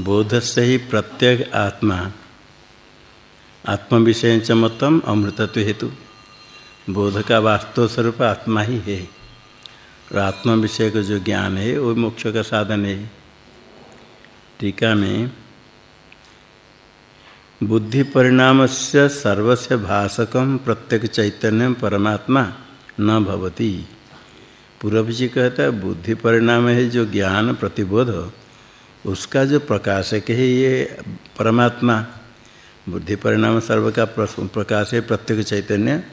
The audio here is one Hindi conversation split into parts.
बोध से ही प्रत्येक आत्मा आत्म विषय च मतम अमृतत्व हेतु। बोध का वास्तव स्वरूप आत्मा ही है। और आत्म विषय का जो ज्ञान है, वो मोक्ष का साधन है। टीका में, बुद्धि परिणाम से सर्वस्य भाषकम प्रत्येक चैतन्य परमात्मा न भवति। पूर्व जी कहता है, बुद्धि परिणाम है जो ज्ञान प्रतिबोध। उसका जो प्रकाशक है ये परमात्मा, बुद्धि परिणाम सर्व का प्रकाश है, प्रत्येक चैतन्य,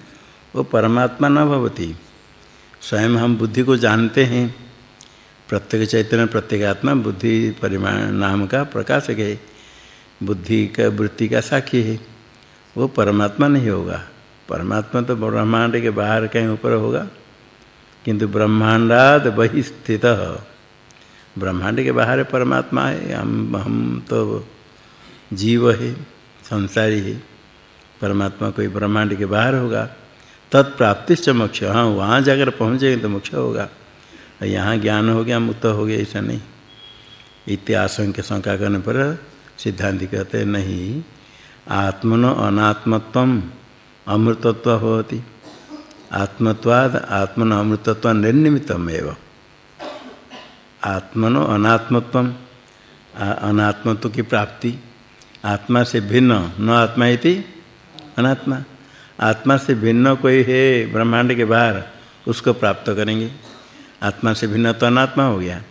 वो परमात्मा न भवती। स्वयं हम बुद्धि को जानते हैं। प्रत्येक चैतन्य, प्रत्येक आत्मा बुद्धि परिमाण, नाम का प्रकाशक है। बुद्धि का, वृत्ति का साक्षी है। वो परमात्मा नहीं होगा। परमात्मा तो ब्रह्मांड के बाहर कहीं ऊपर होगा। किंतु ब्रह्मांडाद वही स्थित ब्रह्मांड के बाहर परमात्मा है, हम हम तो जीव है, संसारी है। परमात्मा कोई ब्रह्मांड के बाहर होगा तत्प्राप्तिश्च मोक्ष। हाँ वहाँ जाकर पहुँचेंगे तो मोक्ष होगा। यहाँ ज्ञान हो गया, मुक्त हो गया, ऐसा नहीं। इत्याशंक के शंका करने पर सिद्धांत कहते, नहीं, आत्मनो अनात्मत्व अमृतत्व होती। आत्मत्वाद आत्मन अमृतत्व निर्निमितम एवं आत्मनो अनात्मत्व अनात्मत्व की प्राप्ति। आत्मा से भिन्न, न आत्मा इति अनात्मा। आत्मा से भिन्न कोई है ब्रह्मांड के बाहर, उसको प्राप्त करेंगे। आत्मा से भिन्न तो अनात्मा हो गया।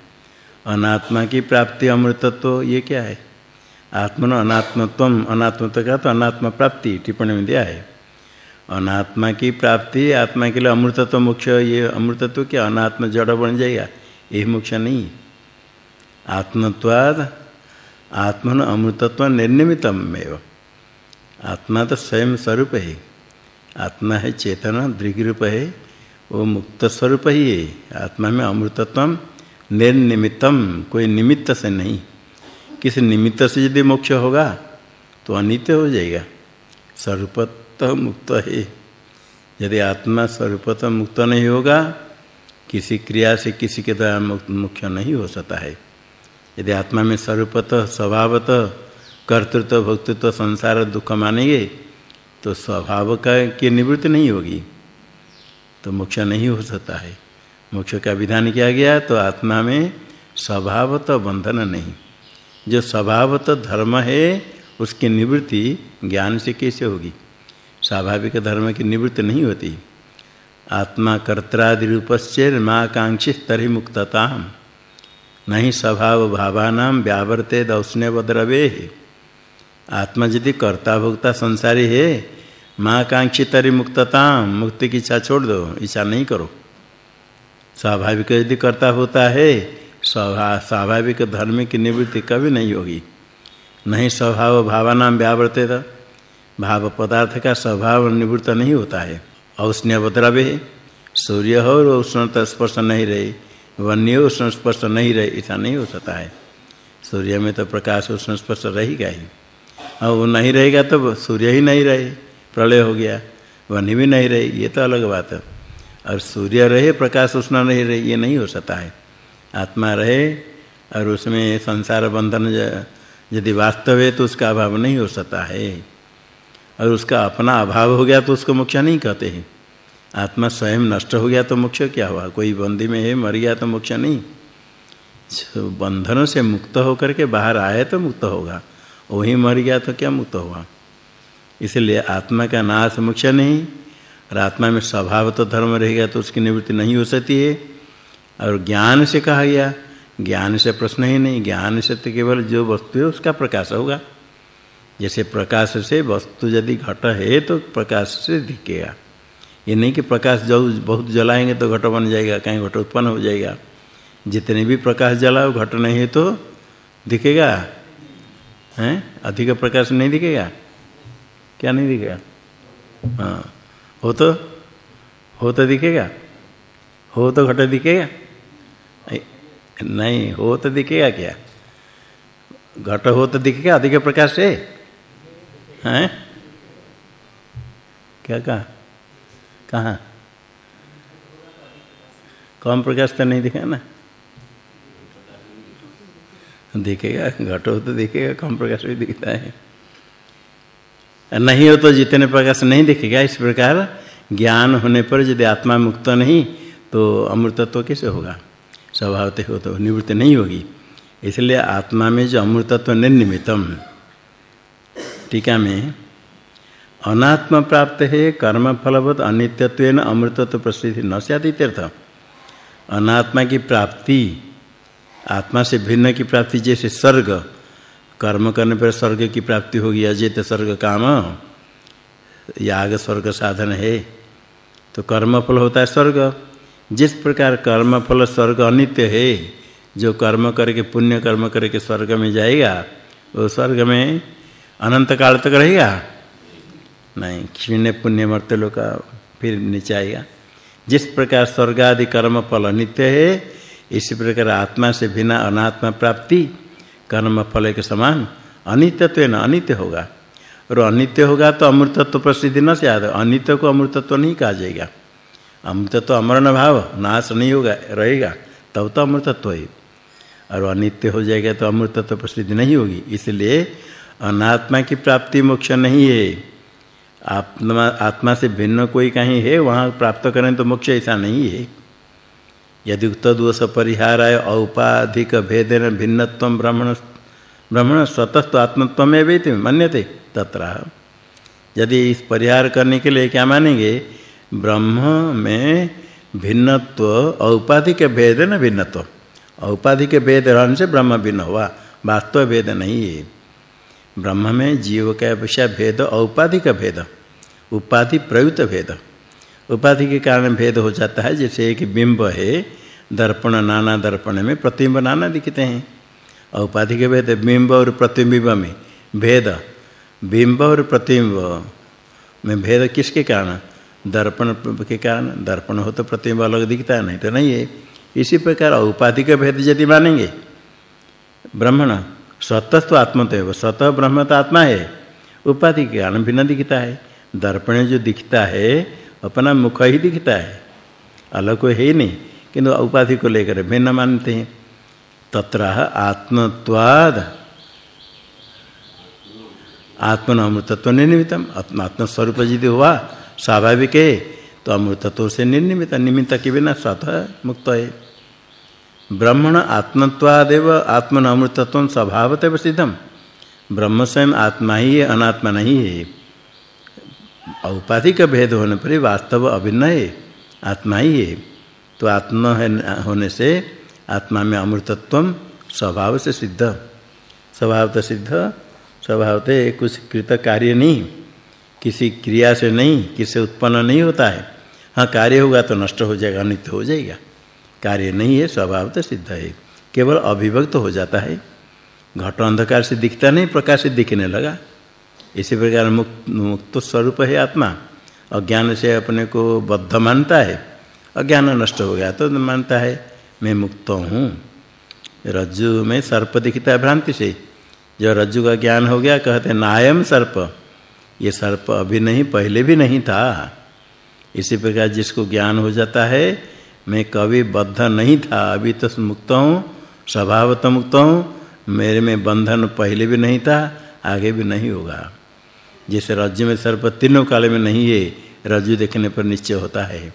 अनात्मा की प्राप्ति अमृतत्व, ये क्या है? आत्मन अनात्मत्वम, अनात्मत्व का तो अनात्मा प्राप्ति, टिप्पणी में दिया है। अनात्मा की प्राप्ति, आत्मा के लिए अमृतत्व मुख्य ये अमृतत्व क्या? अनात्म जड़ बन जाएगा। ये मोक्ष नहीं आत्मत्वाद, आत्मन अमृतत्व निर्निमितम एव। आत्मा तो स्वयं स्वरूप है। आत्मा है चेतना दृग रूप है, वो मुक्त स्वरूप ही है। आत्मा में अमृतत्व निर्निमितम, कोई निमित्त से नहीं। किस निमित्त से यदि मोक्ष होगा तो अनित्य हो जाएगा। स्वरूपतः मुक्त है। यदि आत्मा स्वरूपतः मुक्त नहीं होगा किसी क्रिया से किसी के द्वारा मुख्य नहीं हो सकता है। यदि आत्मा में स्वरूपतः, स्वभावतः, कर्तृत्व, भोक्तृत्व, संसार, दुख मानेंगे तो स्वभाव का की निवृत्ति नहीं होगी। तो मोक्ष नहीं हो सकता है। मोक्ष का विधान किया गया तो आत्मा में स्वभावत बंधन नहीं। जो स्वभावत धर्म है, उसकी निवृत्ति ज्ञान से कैसे होगी? स्वाभाविक धर्म की निवृत्ति नहीं होती। आत्मा कर्त्रादि रूपस्य माकांक्षी तरी मुक्तता नहीं स्वभाव भावानाम व्यावर्ते दौष्ण्यवद्रवे। आत्मा यदि कर्ता भोक्ता संसारी है माकांक्षी तरी मुक्तता मुक्ति की इच्छा छोड़ दो, इच्छा नहीं करो। स्वाभाविक यदि कर्ता होता है स्वाभाविक धर्म की निवृत्ति कभी नहीं होगी। नहीं स्वभाव भावानाम व्यावर्ते भाव पदार्थ का स्वभाव निवृत्त नहीं होता है। औष्ण्यवद्रवे सूर्य हो और उष्णता स्पर्श नहीं रहे। वन्य उष्ण स्पर्श नहीं रहे, ऐसा नहीं हो सकता है। सूर्य में तो प्रकाश उष्ण स्पर्श रहेगा ही। और वो नहीं रहेगा तो सूर्य ही नहीं रहे, प्रलय हो गया। वन्य भी नहीं रहे, ये तो अलग बात है। और सूर्य रहे, प्रकाश उष्ण नहीं रहे, ये नहीं हो सकता है। आत्मा रहे और उसमें संसार बंधन यदि वास्तव है तो उसका अभाव नहीं हो सकता है। और उसका अपना अभाव हो गया तो उसको मोक्ष नहीं कहते हैं। आत्मा स्वयं नष्ट हो गया तो मोक्ष क्या हुआ? कोई बंदी में है, मर गया तो मोक्ष नहीं। बंधनों से मुक्त होकर के बाहर आए तो मुक्त होगा। वही मर गया तो क्या मुक्त हुआ इसलिए आत्मा का नाश मोक्ष नहीं। और आत्मा में स्वभाव तो धर्म रहेगा तो उसकी निवृत्ति नहीं हो सकती है। और ज्ञान से कहा गया, ज्ञान से प्रश्न ही नहीं। ज्ञान से तो केवल जो वस्तु है उसका प्रकाश होगा। जैसे प्रकाश से वस्तु यदि घट है तो प्रकाश से दिखेगा। ये नहीं कि प्रकाश जो बहुत जलाएँगे तो घट बन जाएगा, कहीं घट उत्पन्न हो जाएगा। जितने भी प्रकाश जलाओ घट नहीं है तो दिखेगा। हैं? अधिक प्रकाश नहीं दिखेगा। क्या नहीं दिखेगा? हाँ। हो तो हो तो दिखेगा। हो तो घट दिखेगा। नहीं, हो तो दिखेगा क्या? घट हो तो दिखेगा अधिक प्रकाश से? हैं? क्या कहा? कहाँ? कम प्रकाश तो नहीं दिखा ना? दिखेगा, घट हो तो दिखेगा कम प्रकाश भी दिखता है। नहीं हो तो जितने प्रकाश नहीं दिखेगा, इस प्रकार ज्ञान होने पर यदि आत्मा मुक्त नहीं तो अमृतत्व कैसे होगा? स्वभावते हो तो निवृत्ति नहीं होगी। इसलिए आत्मा में जो अमृतत्व निर्निमितम टीका में, अनात्म प्राप्त है कर्म फलवत अनित्यत्वेन अमृतत्व प्रसिद्धि न स्यादित्यर्थ अनात्मा की प्राप्ति, आत्मा से भिन्न की प्राप्ति, जैसे स्वर्ग कर्म करने पर स्वर्ग की प्राप्ति होगी, अजित स्वर्ग काम, याग स्वर्ग साधन है तो कर्म फल होता है स्वर्ग। जिस प्रकार कर्म फल स्वर्ग अनित्य है, जो कर्म करके, पुण्य कर्म करके स्वर्ग में जाएगा, वो स्वर्ग में अनंत काल तक रहेगा? नहीं, क्षीण पुण्य मर्त्य लोग का फिर नीचे आएगा। जिस प्रकार स्वर्ग आदि कर्म फल नित्य है, इसी प्रकार आत्मा से बिना अनात्मा प्राप्ति कर्म फल के समान अनित्यत्व न अनित्य होगा। और अनित्य होगा तो अमृतत्व प्रसिद्धि न से अनित्य को अमृतत्व नहीं कहा जाएगा। अमृतत्व अमरण भाव नाश नहीं होगा, रहेगा, तब तो अमृतत्व है। और अनित्य हो जाएगा तो अमृतत्व प्रसिद्धि नहीं होगी। इसलिए अनात्मा की प्राप्ति मोक्ष नहीं है। आत्मा आत्मा से भिन्न कोई कहीं है, वहाँ प्राप्त करें तो मोक्ष ऐसा नहीं है। यदि तद्वश परिहाराय औपाधिक भेदेन भिन्नत्व ब्रह्मण ब्रह्मण स्वतस्व आत्मत्वमेवेति मन्यते तत्र। यदि इस परिहार करने के लिए क्या मानेंगे? ब्रह्म में भिन्नत्व, औपाधिक भेदेन भिन्नत्व। औपाधिक भेद रहने से ब्रह्म भिन्न हुआ। वास्तव भेद नहीं है। ब्रह्म में जीव के अपेक्षा भेद औपाधिक भेद, उपाधि प्रयुक्त भेद। उपाधि के कारण भेद हो जाता है, जैसे एक बिंब है, दर्पण, नाना दर्पण में प्रतिबिंब नाना दिखते हैं। औपाधि के भेद, बिंब और प्रतिबिंब में भेद। बिंब और प्रतिबिंब में भेद किसके कारण? दर्पण के कारण। दर्पण हो तो प्रतिबिंब अलग दिखता है, नहीं तो नहीं है। इसी प्रकार औपाधि के भेद यदि मानेंगे, ब्रह्मण स्वतस्व आत्मतः स्वतः ब्रह्म तो आत्मा है। उपाधि के कारण भिन्न दिखता है, दर्पण जो दिखता है, अपना मुख ही दिखता है। अलग कोई है ही नहीं, किंतु उपाधि को लेकर भिन्न मानते हैं। तत्र आत्मत्वाद। आत्मन अमृतत्व निर्निमितम आत्म स्वरूप यदि हुआ, स्वाभाविक है तो अमृतत्व से निर्निमित निमित्त के बिना स्वतः मुक्त है। ब्रह्मण आत्मत्वादेव आत्मन अमृतत्व स्वभावतः सिद्धम। ब्रह्म स्वयं आत्मा ही है, अनात्मा नहीं है। औपाधिक भेद होने पर वास्तव अभिन्न है, आत्मा ही है। तो आत्मा होने से आत्मा में अमृतत्व स्वभाव से सिद्ध। स्वभाव तो सिद्ध, स्वभाव तो कुछ कृत कार्य नहीं। किसी क्रिया से नहीं किसी उत्पन्न नहीं होता है। हाँ कार्य होगा तो नष्ट हो जाएगा, अनित्य हो जाएगा। कार्य नहीं है स्वभाव तो सिद्ध है। केवल अभिव्यक्त हो जाता है। घट अंधकार से दिखता नहीं, प्रकाश से दिखने लगा। इसी प्रकार मुक्त मुक्त स्वरूप है आत्मा। अज्ञान से अपने को बद्ध मानता है। अज्ञान नष्ट हो गया तो मानता है, मैं मुक्त हूँ। रज्जु में सर्प दिखता है भ्रांति से। जो रज्जु का ज्ञान हो गया, कहते नायम सर्प। ये सर्प अभी नहीं, पहले भी नहीं था। इसी प्रकार जिसको ज्ञान हो जाता है मैं कभी बद्ध नहीं था, अभी तो मुक्त हूँ, स्वभावत मुक्त हूँ। मेरे में बंधन पहले भी नहीं था, आगे भी नहीं होगा। जैसे रज्जु में सर्प तीनों काल में नहीं है, रज्जु देखने पर निश्चय होता है।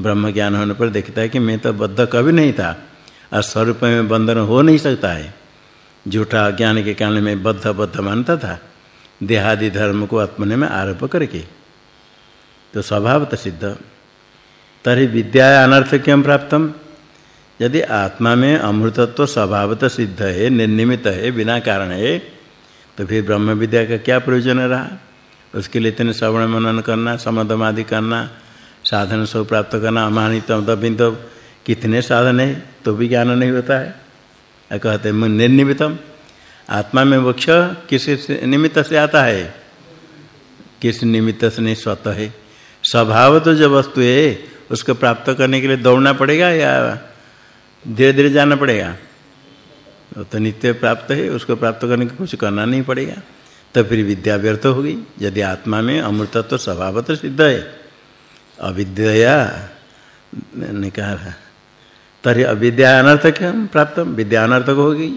ब्रह्म ज्ञान होने पर देखता है कि मैं तो बद्ध कभी नहीं था, और स्वरूप में बंधन हो नहीं सकता है। झूठा ज्ञान के कारण में बद्ध बद्ध मानता था, देहादि धर्म को आत्मने में आरोप करके। तो स्वभावत सिद्ध। तरी विद्या अनर्थ क्यों प्राप्तम? यदि आत्मा में अमृतत्व स्वभावत सिद्ध है, निर्निमित है, बिना कारण है तो फिर ब्रह्म विद्या का क्या प्रयोजन रहा? उसके लिए इतने श्रवण मनन करना समदमादि करना, साधन सब प्राप्त करना अमानितम तबिंद कितने साधन है? तो भी ज्ञान नहीं होता है। कहते हैं निर्निमितम। आत्मा में मोक्ष किस निमित्त से आता है? किस निमित्त से नहीं, स्वतः है। स्वभाव तो जो वस्तु है उसको प्राप्त करने के लिए दौड़ना पड़ेगा या धीरे धीरे जाना पड़ेगा? वो तो नित्य प्राप्त है, उसको प्राप्त करने के कुछ करना नहीं पड़ेगा। तो फिर विद्या व्यर्थ होगी। यदि आत्मा में अमृतत्व तो स्वभावत सिद्ध है, अविद्या ने कहा तरी अविद्या अनर्थक प्राप्त विद्या अनर्थक होगी।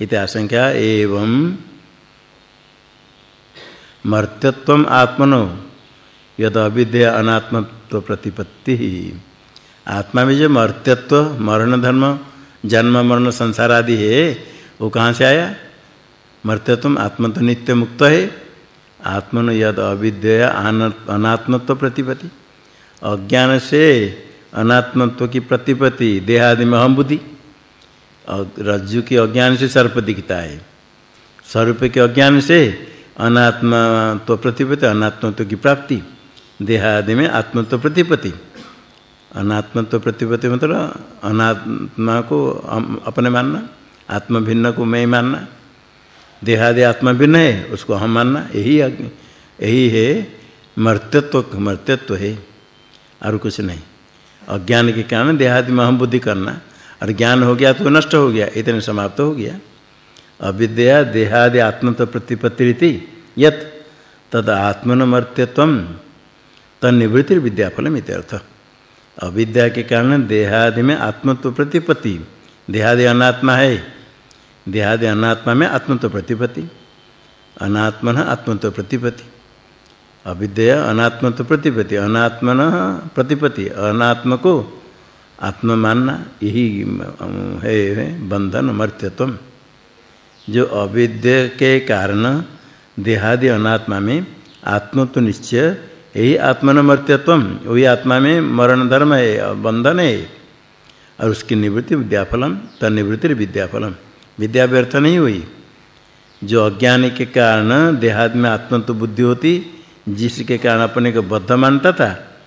इति आशंका एवं मर्त्यत्व आत्मनो। यद अविद्य अनात्मत्व प्रतिपत्ति। आत्मा में जो मर्त्यत्व, मरण धर्म, जन्म, मरण, संसार आदि है, वो कहाँ से आया? मर्त्यत्व आत्म तो नित्य मुक्त है। आत्मन यद अविद्य अनात्मत्व प्रतिपत्ति। अज्ञान से अनात्मत्व की प्रतिपत्ति, देहादि में अहम बुद्धि। रज्जु के अज्ञान से सर्प दिखता है। सर्प के अज्ञान से अनात्मा तो प्रतिपत्ति, अनात्मत्व की प्राप्ति। देहादि में आत्मत्व प्रतिपत्ति। अनात्मत्व प्रतिपत्ति मतलब अनात्मा को अपने मानना, आत्म भिन्न को मैं मानना। देहादि आत्मा भिन्न है, उसको हम मानना। यही यही है मर्त्यत्व मर्त्यत्व है, और कुछ नहीं। अज्ञान के कारण देहादि में हम बुद्धि करना, और ज्ञान हो गया तो नष्ट हो गया, इतने समाप्त हो गया। अविद्या देहादि आत्मत्व प्रतिपत्ति रीति, यत तद आत्मनमर्त्यत्वम तन्निवृत्ति विद्याफलम इत्यर्थ। अविद्या के कारण देहादि में आत्मत्व प्रतिपत्ति। देहादि अनात्मा है। देहादि अनात्मा में आत्मत्व प्रतिपत्ति। अनात्मन आत्मत्व प्रतिपत्ति। अविद्या अनात्मत्व प्रतिपत्ति। अनात्मन प्रतिपत्ति। अनात्म को आत्म मानना यही है, बंधन मर्त्यत्व जो अविद्या के कारण देहादि अनात्मा में आत्मत्व निश्चय यही आत्मनमर्त्यत्व वही आत्मा में मरण धर्म है, बंधन है, और उसकी निवृत्ति विद्याफलम, तनिवृत्ति विद्याफलम। विद्या व्यर्थ नहीं हुई। जो अज्ञान के कारण देहादि में आत्मत्व बुद्धि होती जिसके कारण अपने को बद्ध मानता था,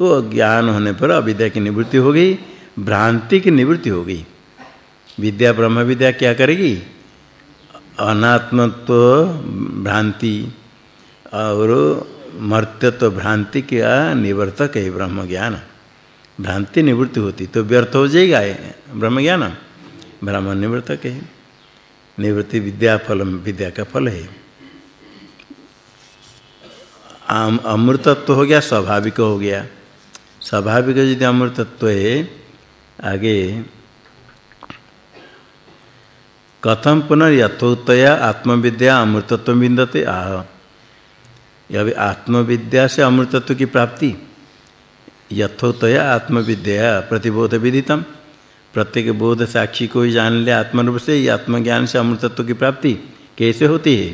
वो ज्ञान होने पर अविद्या की निवृत्ति हो गई, भ्रांति की निवृत्ति हो गई। विद्या ब्रह्म विद्या क्या करेगी? अनात्मत्व, भ्रांति, और मर्त्यत्व भ्रांति का निवर्तक है ब्रह्म ज्ञान भ्रांति निवृत्ति होती तो व्यर्थ हो जाएगा ब्रह्म ज्ञान ब्रह्म निवृत्तक है। निवृत्ति विद्या फल विद्या का फल है। आम, अमृतत्व हो गया, स्वाभाविक हो गया। स्वाभाविक यदि अमृतत्व है, आगे कथम पुनर्यथोत्तया आत्मविद्या अमृतत्व विन्दते। आह यह आत्मविद्या से अमृतत्व की प्राप्ति। यथोतया आत्मविद्या प्रतिबोध विदितम। प्रत्येक बोध साक्षी को ही जान ले आत्मरूप से आत्मज्ञान से अमृतत्व की प्राप्ति कैसे होती है?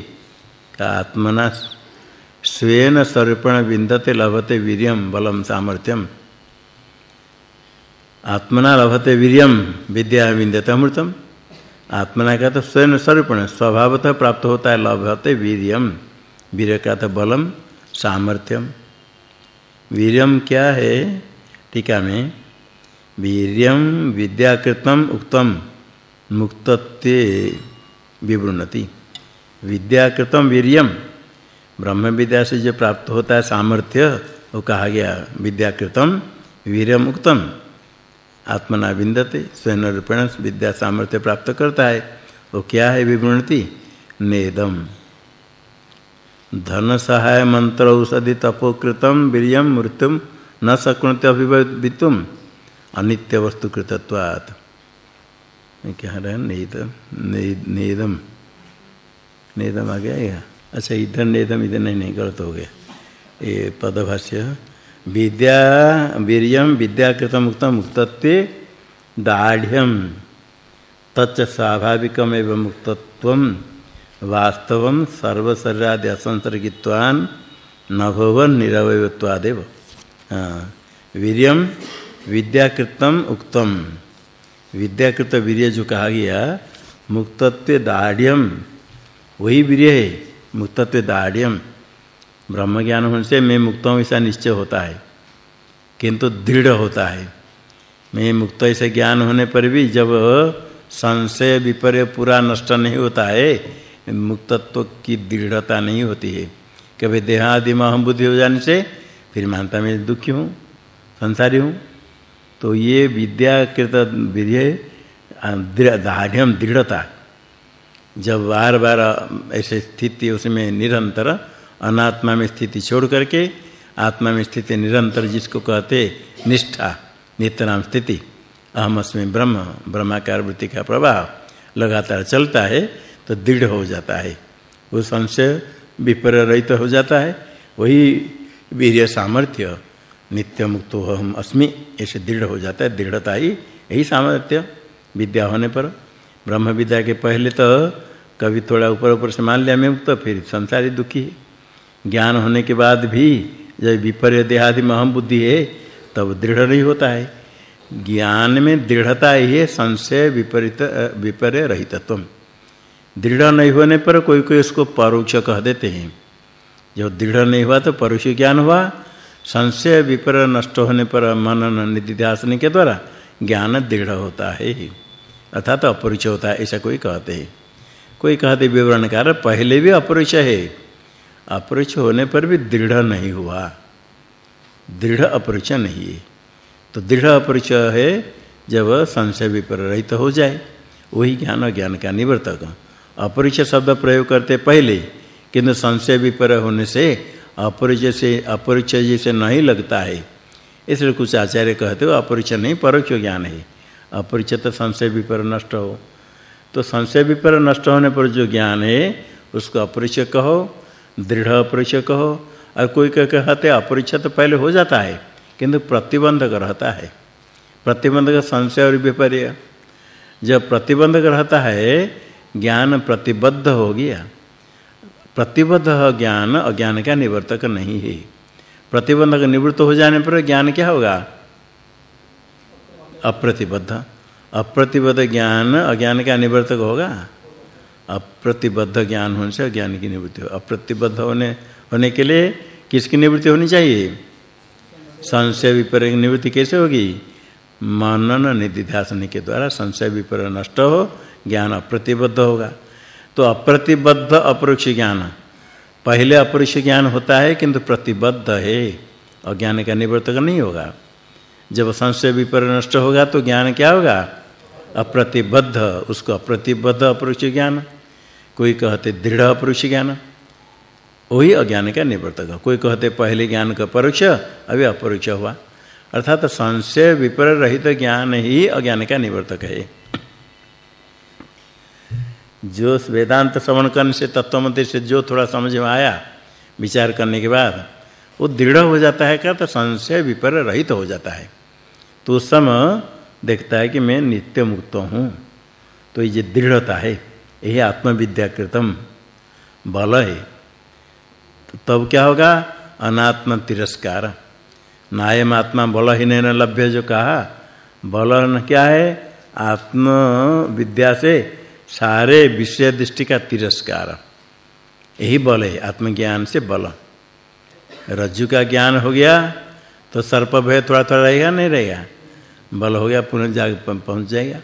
का आत्मना स्वेन स्वरूपण विन्दते लभते वीर्यम बलम सामर्थ्यम। आत्मना लभते वीर्यम विद्या विन्दते अमृतम। आत्मना का तो स्वयं स्वरूपण, स्वभावतः प्राप्त होता है लभते वीर्यम वीर्य का तो बलम, सामर्थ्यम। वीर्यम क्या है? टीका में, वीर्यम विद्याकृतम उक्तम, मुक्तत्वे विवृणति। विद्याकृतम वीर्यम ब्रह्म विद्या से जो प्राप्त होता है सामर्थ्य, वो कहा गया, विद्याकृतम वीर्यम उक्तम। आत्मना विन्दते स्वयं रूपेण विद्या सामर्थ्य प्राप्त करता है। वो क्या है विवृणति? नेदम। धन सहाय मंत्र औषधि तपोकृतम वीर्यम मृत्युम न शक्नुते अभिवितुम अनित्य वस्तु कृतत्वात् क्या रहे नेद नेदम नेदम आ गया अच्छा इधर नेदम इधर नहीं नहीं, गलत हो गया। ये पदभाष्य, विद्या वीर्यम विद्याकृतम मुक्तम मुक्तत्वे दाढ़्यम तच्च स्वाभाविकम एवं मुक्तत्वम। वास्तवम सर्वशरीरादि असंसर्गित्वान नभवन निरवयत्वादेव। वीर्यम विद्याकृतम उक्तम। विद्याकृत वीर्य जो कहा गया, मुक्तत्व दाढ़्यम वही वीर्य है, मुक्तत्व दाढ़्यम ब्रह्म ज्ञान होने से मैं मुक्त हूँ ऐसा निश्चय होता है, किंतु दृढ़ होता है। मैं मुक्त ऐसे ज्ञान होने पर भी जब संशय, विपर्य, पूरा नष्ट नहीं होता है मुक्तत्व की दृढ़ता नहीं होती है। कभी देहादि में हम बुद्धि हो जाने से फिर मानता मैं दुखी हूँ, संसारी हूँ। तो ये विद्याकृत विधेय दाढ़ दृढ़ता। जब बार बार ऐसे स्थिति, उसमें निरंतर अनात्मा में स्थिति छोड़ करके आत्मा में स्थिति निरंतर जिसको कहते निष्ठा नित्यनाम स्थिति, अहम अस्मि ब्रह्म, ब्रह्माकार वृत्ति का प्रभाव लगातार चलता है तो दृढ़ हो जाता है। वो संशय विपर्य रहित हो जाता है। वही वीर्य सामर्थ्य नित्य मुक्त हम अस्मि, ऐसे दृढ़ हो जाता है। दृढ़ता ही, यही सामर्थ्य विद्या होने पर। ब्रह्म विद्या के पहले तो कभी थोड़ा ऊपर ऊपर से मान लिया, मैं मुक्त फिर संसारी दुखी है। ज्ञान होने के बाद भी जब विपर्य देहादि में अहम बुद्धि है, तब दृढ़ नहीं होता है। ज्ञान में दृढ़ता ही है, संशय विपरीत विपर्य रहितत्व। दृढ़ नहीं होने पर कोई कोई उसको परोक्ष कह देते हैं। जब दृढ़ नहीं हुआ तो परोक्ष ज्ञान हुआ। संशय विपर नष्ट होने पर मनन निधिध्यासन के द्वारा ज्ञान दृढ़ होता है। अर्थात अपरिचय होता है, ऐसा कोई कहते हैं। कोई कहते विवरणकार, पहले भी अपरिचय है। अपरिचय होने पर भी दृढ़ नहीं हुआ। दृढ़ अपरिचय नहीं है। तो दृढ़ अपरिचय है जब संशय विपर रहित हो जाए। वही ज्ञान ज्ञान का निवर्तक। अपरिचय शब्द प्रयोग करते पहले, किंतु संशय विपर होने से अपरिचय से, अपरिचय जैसे नहीं लगता है। इसलिए कुछ आचार्य कहते हो, अपरिचय नहीं, परोक्ष ज्ञान है। अपरिचय तो संशय विपर नष्ट हो। तो संशय विपर नष्ट होने पर जो ज्ञान है, उसको अपरिचय कहो, दृढ़ अपरिचय कहो। और कोई कह कहते अपरिचय तो पहले हो जाता है, किंतु प्रतिबंधक रहता है। प्रतिबंधक संशय और विपर्य। जब प्रतिबंधक रहता है ज्ञान प्रतिबद्ध हो गया। प्रतिबद्ध ज्ञान, अज्ञान का निवर्तक नहीं है। प्रतिबंधक निवृत्त हो जाने पर ज्ञान क्या होगा? अप्रतिबद्ध। अप्रतिबद्ध ज्ञान अज्ञान का निवर्तक होगा? अप्रतिबद्ध ज्ञान होने से अज्ञान की निवृत्ति हो। अप्रतिबद्ध होने होने के लिए किसकी निवृत्ति होनी चाहिए? संशय विपर्य निवृत्ति कैसे होगी? मनन निधिध्यासन के द्वारा संशय विपर्य नष्ट हो ज्ञान अप्रतिबद्ध होगा। तो अप्रतिबद्ध अपरोक्ष ज्ञान, पहले अपरोक्ष ज्ञान होता है किंतु प्रतिबद्ध है। अज्ञान का निवर्तक नहीं होगा। जब संशय विपर्य नष्ट होगा तो ज्ञान क्या होगा? अप्रतिबद्ध, उसको अप्रतिबद्ध अपरोक्ष ज्ञान। कोई कहते दृढ़ अपरोक्ष ज्ञान, वही अज्ञान का निवर्तक। कोई कहते पहले ज्ञान का परोक्ष, अभी अपरोक्ष हुआ। अर्थात संशय विपर रहित ज्ञान ही अज्ञान का निवर्तक है। जो वेदांत श्रवण करने से तत्वमति से जो थोड़ा समझ में आया, विचार करने के बाद, वो दृढ़ हो जाता है क्या? तो संशय विपर रहित हो जाता है। तो उस समय देखता है कि मैं नित्य मुक्त हूँ। तो ये दृढ़ता है, यही आत्मविद्या कृतम बल है। तो तब क्या होगा? अनात्म तिरस्कार। नायम आत्मा बलहीन न लभ्य जो कहा बल क्या है? आत्म विद्या से सारे विषय दृष्टि का तिरस्कार। यही बल है, आत्मज्ञान से बल। रज्जु का ज्ञान हो गया तो सर्प भय थोड़ा थोड़ा रहेगा, नहीं रहेगा? बल हो गया पुनः जाग पहुँच जाएगा।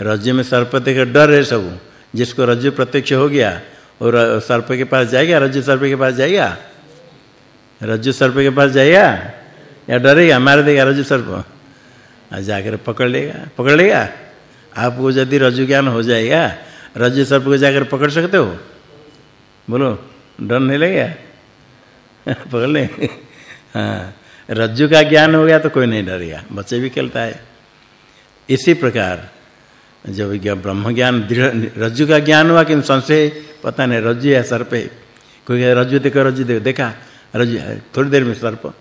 रज्जु में सर्प देख डर है सब। जिसको रज्जु प्रत्यक्ष हो गया और सर्प के पास जाएगा? रज्जु सर्प के पास जाएगा? रज्जु सर्प के पास जाएगा? या डरेगा? मार देगा रज्जु सर्प। जाकर पकड़ लेगा। पकड़ लेगा? आपको यदि रज्जु ज्ञान हो जाएगा। रज्जु सर्प को जाकर पकड़ सकते हो? बोलो, डर नहीं लगेगा? पकड़ ले। हाँ रज्जु का ज्ञान हो गया तो कोई नहीं डरेगा, बच्चे भी खेलता है। इसी प्रकार जब ब्रह्म ज्ञान रज्जु का ज्ञान हुआ कि संशय पता नहीं, रज्जु है सर्प है? कोई रज्जु देखो रज्जु देखो, देखा? रज्जु, थोड़ी देर में सर्प।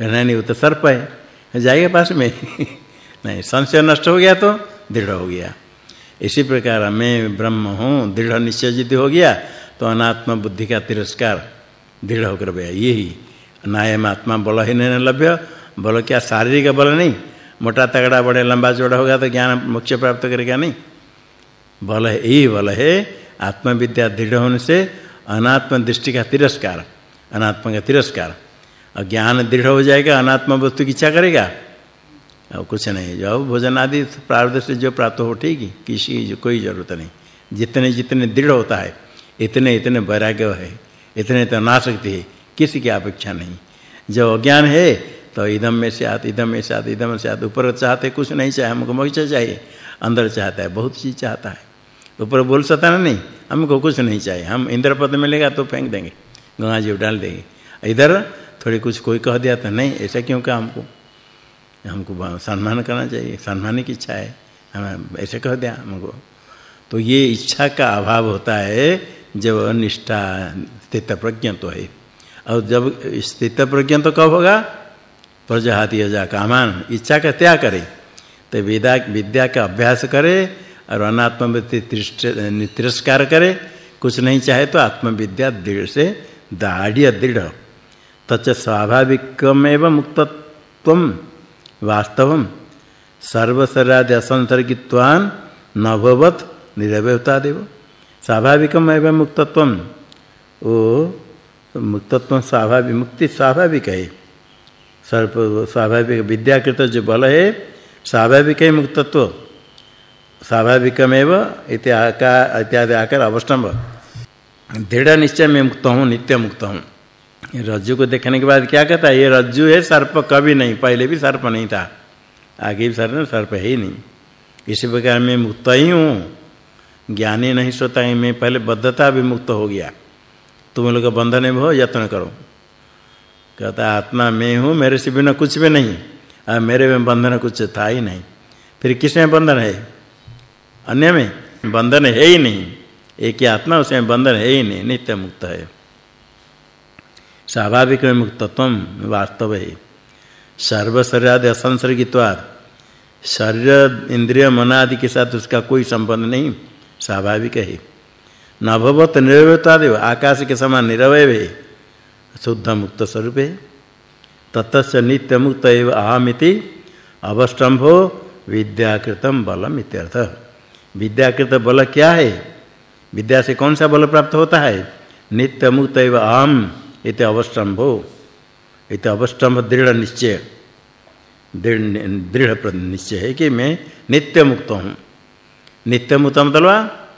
नहीं नहीं, वो तो सर्प है। जाएगा पास में। नहीं, संशय नष्ट हो गया तो दृढ़ हो गया। इसी प्रकार मैं ब्रह्म हूँ, दृढ़ निश्चय यदि हो गया तो अनात्म बुद्धि का तिरस्कार दृढ़ होकर गया यही नायम आत्मा बल ही नहीं लभ्य, बल क्या शारीरिक बल नहीं? मोटा तगड़ा बड़े लंबा चौड़ा होगा तो ज्ञान मोक्ष प्राप्त करेगा नहीं। बल है, यही बल है, आत्मविद्या दृढ़ होने से अनात्म दृष्टि का तिरस्कार, अनात्म का तिरस्कार। और ज्ञान दृढ़ हो जाएगा, अनात्म वस्तु की इच्छा करेगा कुछ नहीं। जो भोजन आदि प्रारब्ध से जो प्राप्त हो, ठीक है, किसी की कोई ज़रूरत नहीं। जितने जितने दृढ़ होता है, इतने इतने वैराग्य है, इतने तो नाशक्ति है, किसी की अपेक्षा नहीं। जब अज्ञान है तो इदम में से आत इदम में से आत इदम से आत ऊपर चाहते कुछ नहीं, चाहे हमको मोक्ष चाहिए, अंदर चाहता है, बहुत चीज़ चाहता है। ऊपर बोल सकता ना नहीं, हमको कुछ नहीं चाहिए। हम इंद्र पद मिलेगा तो फेंक देंगे, गंगा जी डाल देंगे। इधर थोड़ी कुछ कोई कह दिया तो नहीं, ऐसा क्यों कहा हमको? हमको सम्मान करना चाहिए। सम्मान की इच्छा है। हमें ऐसे कह दिया हमको। तो ये इच्छा का अभाव होता है जब निष्ठा स्थित प्रज्ञ तो है। और जब स्थित प्रज्ञ तो कब होगा? प्रजाति अजा कामान। इच्छा का त्याग करे। तो विद्या विद्या का अभ्यास करे और अनात्मवृत्ति तिरस्कार करे। कुछ नहीं चाहे तो आत्मविद्या दृढ़ से दाढ़ी दृढ़। तच स्वाभाविकमेव मुक्तत्वम। वास्तवम सर्वसरादि असंसर्गित्वान नभवत निरवयतादेव स्वाभाविकमेव मुक्तत्वम। ओ, मुक्तत्व स्वाभाविक मुक्ति स्वाभाविक है। सर्व स्वाभाविक विद्याकृत जो बल है, स्वाभाविक है मुक्तत्व। स्वाभाविकमेव इत्यादि आकर अवस्टम्भ दृढ़ निश्चय में मुक्त हूँ, नित्य मुक्त हूँ। रज्जु को देखने के बाद क्या कहता है? ये रज्जु है, सर्प कभी नहीं, पहले भी सर्प नहीं था। आगे भी सर्प सर्प है ही नहीं। इसी प्रकार मैं मुक्त ही हूँ। ज्ञानी नहीं सोता है, मैं पहले बद्धता भी मुक्त हो गया। तुम लोग बंधन में हो यत्न करो। कहता आत्मा मैं हूँ, मेरे से बिना कुछ भी नहीं। और मेरे में बंधन कुछ था ही नहीं। फिर किसमें बंधन है? अन्य में? बंधन है ही नहीं। एक ही आत्मा, उसमें बंधन है ही नहीं। नित्य मुक्त है। स्वाभाविक मुक्तत्व वास्तव है सर्व शरीरादि असंसर्गित्वाद शरीर इंद्रिय मन आदि के साथ उसका कोई संबंध नहीं स्वाभाविक है नभवत निरवयतादेव आकाश के समान निरवय है शुद्ध मुक्त स्वरूप है ततस्य नित्य मुक्त एव अहमिति अवस्टंभो विद्याकृतम बलम इत्यर्थ विद्याकृत बल क्या है विद्या से कौन सा बल प्राप्त होता है नित्य मुक्त एवं अहम इति अवस्टंभो इति अवस्टंभ दृढ़ निश्चय। दृढ़ निश्चय है कि मैं नित्य मुक्त हूँ। नित्य मुक्त मतलब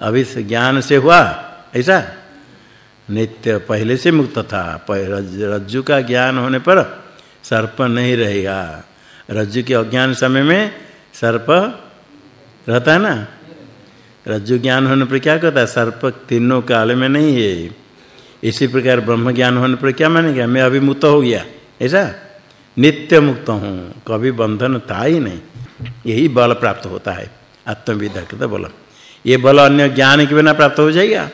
अभी से ज्ञान से हुआ, ऐसा? नित्य पहले से मुक्त था। रज्जु का ज्ञान होने पर सर्प नहीं रहेगा। रज्जु के अज्ञान समय में सर्प रहता है ना? रज्जु ज्ञान होने पर क्या कहता है? सर्प तीनों काल में नहीं है। इसी प्रकार ब्रह्म ज्ञान होने पर क्या मानेगा? मैं अभी मुक्त हो गया। ऐसा? नित्य मुक्त हूँ। कभी बंधन था ही नहीं। यही बल प्राप्त होता है। आत्मविद्या कृत बल। ये बल अन्य ज्ञान के बिना प्राप्त हो जाएगा?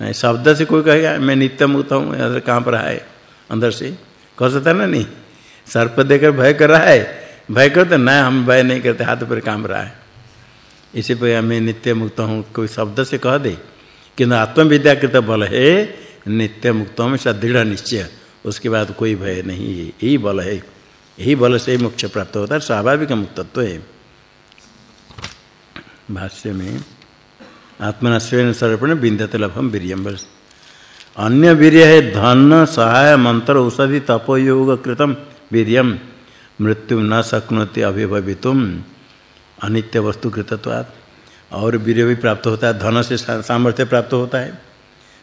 नहीं, शब्द से कोई कहेगा, मैं नित्य मुक्त हूँ अंदर काँप रहा है। अंदर से। कह सकता ना नहीं? सर्प देकर भय कर रहा है। भय करते ना हम भय नहीं करते। हाथ पर काम रहा है। इसी पर मैं नित्य मुक्त हूँ। कोई शब्द से कह दे किंतु आत्मविद्या कृत बल है। नित्य मुक्त में दृढ़ निश्चय। उसके बाद कोई भय नहीं है। यही बल है। यही बल से मोक्ष प्राप्त होता है। स्वाभाविक मुक्तत्व है। भाष्य में आत्मना स्वेन सर्पण बिंदते लभम वीरियम अन्य वीर्य है धन, सहाय, मंत्र, औषधि, तपोयोग, कृतम, वीरियम। मृत्यु न शक्नोति अभिभवितुम। अनित्य वस्तु कृतत्वात्। और वीर्य भी प्राप्त होता है। धन से सामर्थ्य प्राप्त होता है।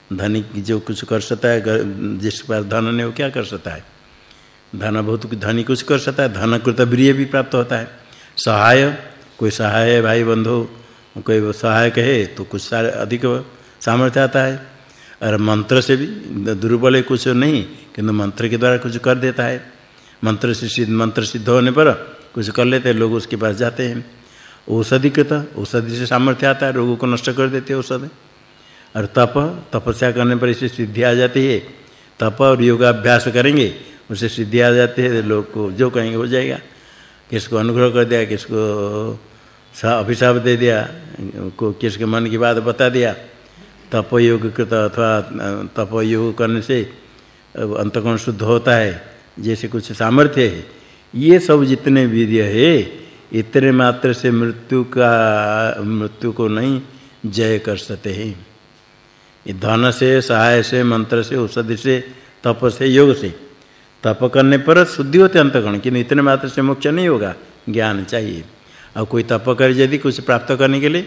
धनी जो कुछ कर सकता है जिस पास धन नहीं वो क्या कर सकता है? धन बहुत धनी कुछ कर सकता है धन कृत वीर्य भी प्राप्त होता है। सहाय, कोई सहाय भाई बंधु, कोई सहायक है तो कुछ सारे अधिक सामर्थ्य आता है। और मंत्र से भी दुर्बल है कुछ नहीं, किंतु मंत्र के द्वारा कुछ कर देता है। मंत्र से सिद्ध, मंत्र सिद्ध होने पर कुछ कर लेते हैं, लोग उसके पास जाते हैं। औषधि कृत औषधि से सामर्थ्य आता है, रोगों को नष्ट कर देते हैं औषधि। और तप, तपस्या करने पर इससे सिद्धि आ जाती है। तप और योगाभ्यास करेंगे, उससे सिद्धि आ जाती है, लोग को जो कहेंगे हो जाएगा। किसको अनुग्रह कर दिया, किसको अभिशाप दे दिया, को किसके मन की बात बता दिया। तप योग कृत अथवा तप योग करने से अंतकोण शुद्ध होता है, जैसे कुछ सामर्थ्य है। ये सब जितने वीर्य है, इतने मात्र से मृत्यु का, मृत्यु को नहीं जय कर सकते हैं। धन से, सहाय से, मंत्र से, औषधि से, तप से, योग से। तप करने पर शुद्धि होते अंतकण कि इतने मात्र से मोक्ष नहीं होगा, ज्ञान चाहिए। और कोई तप कर यदि कुछ प्राप्त करने के लिए,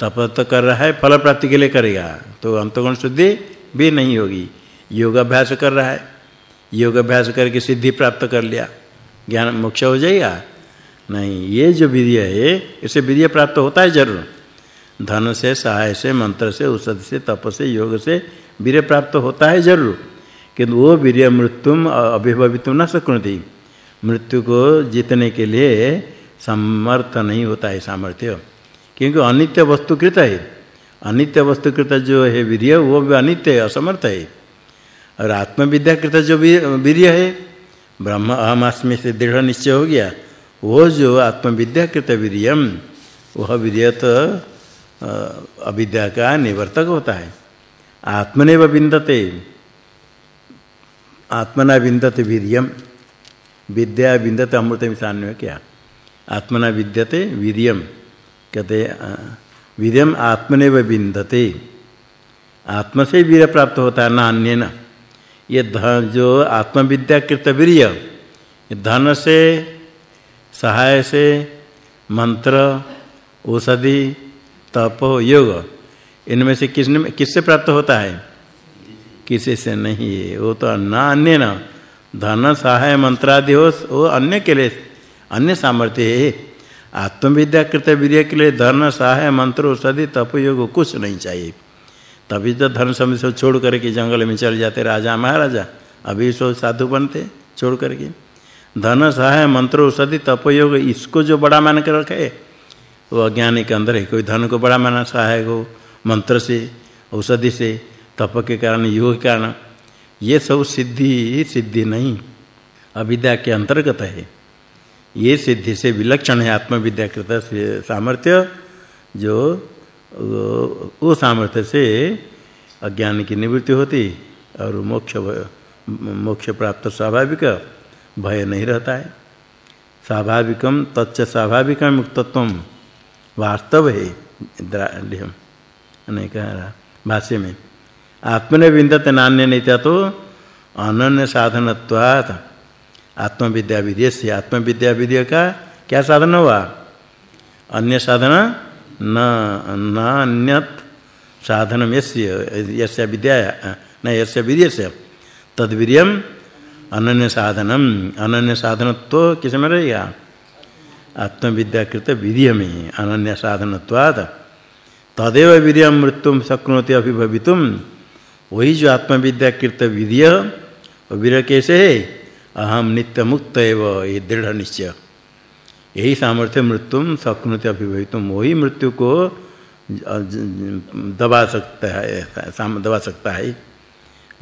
तप तो कर रहा है, फल प्राप्ति के लिए करेगा तो अंतगुण शुद्धि भी नहीं होगी। योग अभ्यास कर रहा है, योग अभ्यास करके सिद्धि प्राप्त कर लिया, ज्ञान मोक्ष हो जाएगा। नहीं, ये जो विधि है, इसे विधि प्राप्त होता है ज़रूर। धन से, सहाय से, मंत्र से, औषध से, तप से, योग से वीर्य प्राप्त होता है ज़रूर। किंतु वो वीर्य मृत्युम अभिभवितुम न सकती मृत्यु को जीतने के लिए समर्थ नहीं होता है सामर्थ्य। क्योंकि अनित्य वस्तु कृत है। अनित्य वस्तुकृत जो है वीर्य, वो भी अनित्य असमर्थ है। और आत्मविद्याकृत जो वीर्य है, ब्रह्म अहम अहमास्मि से दृढ़ निश्चय हो गया। वो जो आत्मविद्याकृत वीर्यम, वह वीर्य तो अविद्या का निवर्तक होता है। आत्मनेव बिंदते आत्मना बिंदते वीर्यम। विद्या बिंदते अमृत में क्या? आत्मना विद्यते वीर्यम। कहते वीर्यम आत्मनेव बिंदते आत्म से वीर प्राप्त होता है ना अन्य ये धन जो आत्मविद्याकृत वीर्य धन से, सहाय से, मंत्र, औषधि तप योग। इनमें से किसने, किससे प्राप्त होता है? किसी से नहीं। है वो तो न अन्य न। धन, सहाय, मंत्रादि हो, वो अन्य के लिए, अन्य सामर्थ्य है। आत्मविद्या कृत वीर्य के लिए धन, सहाय, मंत्र, औषधि, तप योग कुछ नहीं चाहिए। तभी तो धन समय से छोड़ करके जंगल में चले जाते राजा, महाराजा। अभी सो साधु बनते छोड़ करके। धन, सहाय, मंत्र, औषधि, तप योग, इसको जो बड़ा मान कर रखे वो अज्ञानी के अंदर है। कोई धन को बड़ा माना सहायक हो मंत्र से, औषधि से तप के कारण, योग के कारण, ये सब सिद्धि सिद्धि नहीं। अविद्या के अंतर्गत है। ये सिद्धि से विलक्षण है आत्मविद्या कृत सामर्थ्य, जो, वो सामर्थ्य से अज्ञान की निवृत्ति होती और मोक्ष मोक्ष प्राप्त स्वाभाविक भय नहीं रहता है। स्वाभाविकम तच्च स्वाभाविकम मुक्तत्वम। वास्तव है द्राढ़ ने कहा भाष्य में। आत्मने विंदते नान्य नहीं तो अनन्य साधनत्वात् आत्मविद्या विद्य से, आत्मविद्या विद्य का क्या साधन हुआ? अन्य साधन न न अन्यत साधनम यस्य यस्य विद्या, न यस्य विद्यस्य तद्वीर्यम अनन्य साधनम, अनन्य साधनत्व किसमें रहेगा? आत्मविद्याकृत वीर्य में अनन्य साधनत्वाद तदेव वीर्य मृत्यु शक्नोति अभिभवितुम। वही जो आत्मविद्याकृत वीर्य वीर कैसे है अहम नित्य मुक्त एव, ये दृढ़ निश्चय। यही सामर्थ्य मृत्यु शक्नोति अभिभवितुम। वही मृत्यु को दबा सकता है दबा सकता है।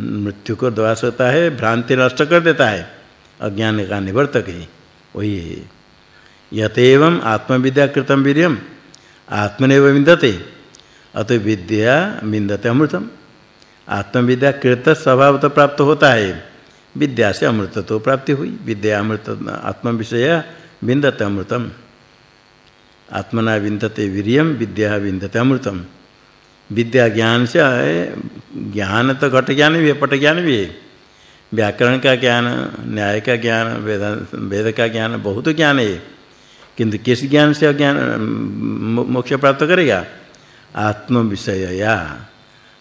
मृत्यु को दबा सकता है, भ्रांति नष्ट कर देता है, अज्ञान का निवर्तक है। वही है। यतेव आत्मविद्या कृतम वीर्यम। आत्मनेव विंदते अत विद्या विंदते अमृतम। आत्मविद्या कृत स्वभाव तो प्राप्त होता है। विद्या से अमृत तो प्राप्ति हुई। विद्या अमृत आत्म विषय विंदते अमृतम। आत्मना विंदते वीर्यम, विद्या विंदते अमृतम। विद्या ज्ञान से ज्ञान तो घट ज्ञान भी है, पट ज्ञान भी है। व्याकरण का ज्ञान, न्याय का ज्ञान, वेद वेद का ज्ञान, बहुत ज्ञान है। किंतु किस ज्ञान से अज्ञान मोक्ष प्राप्त करेगा? आत्म विषय या।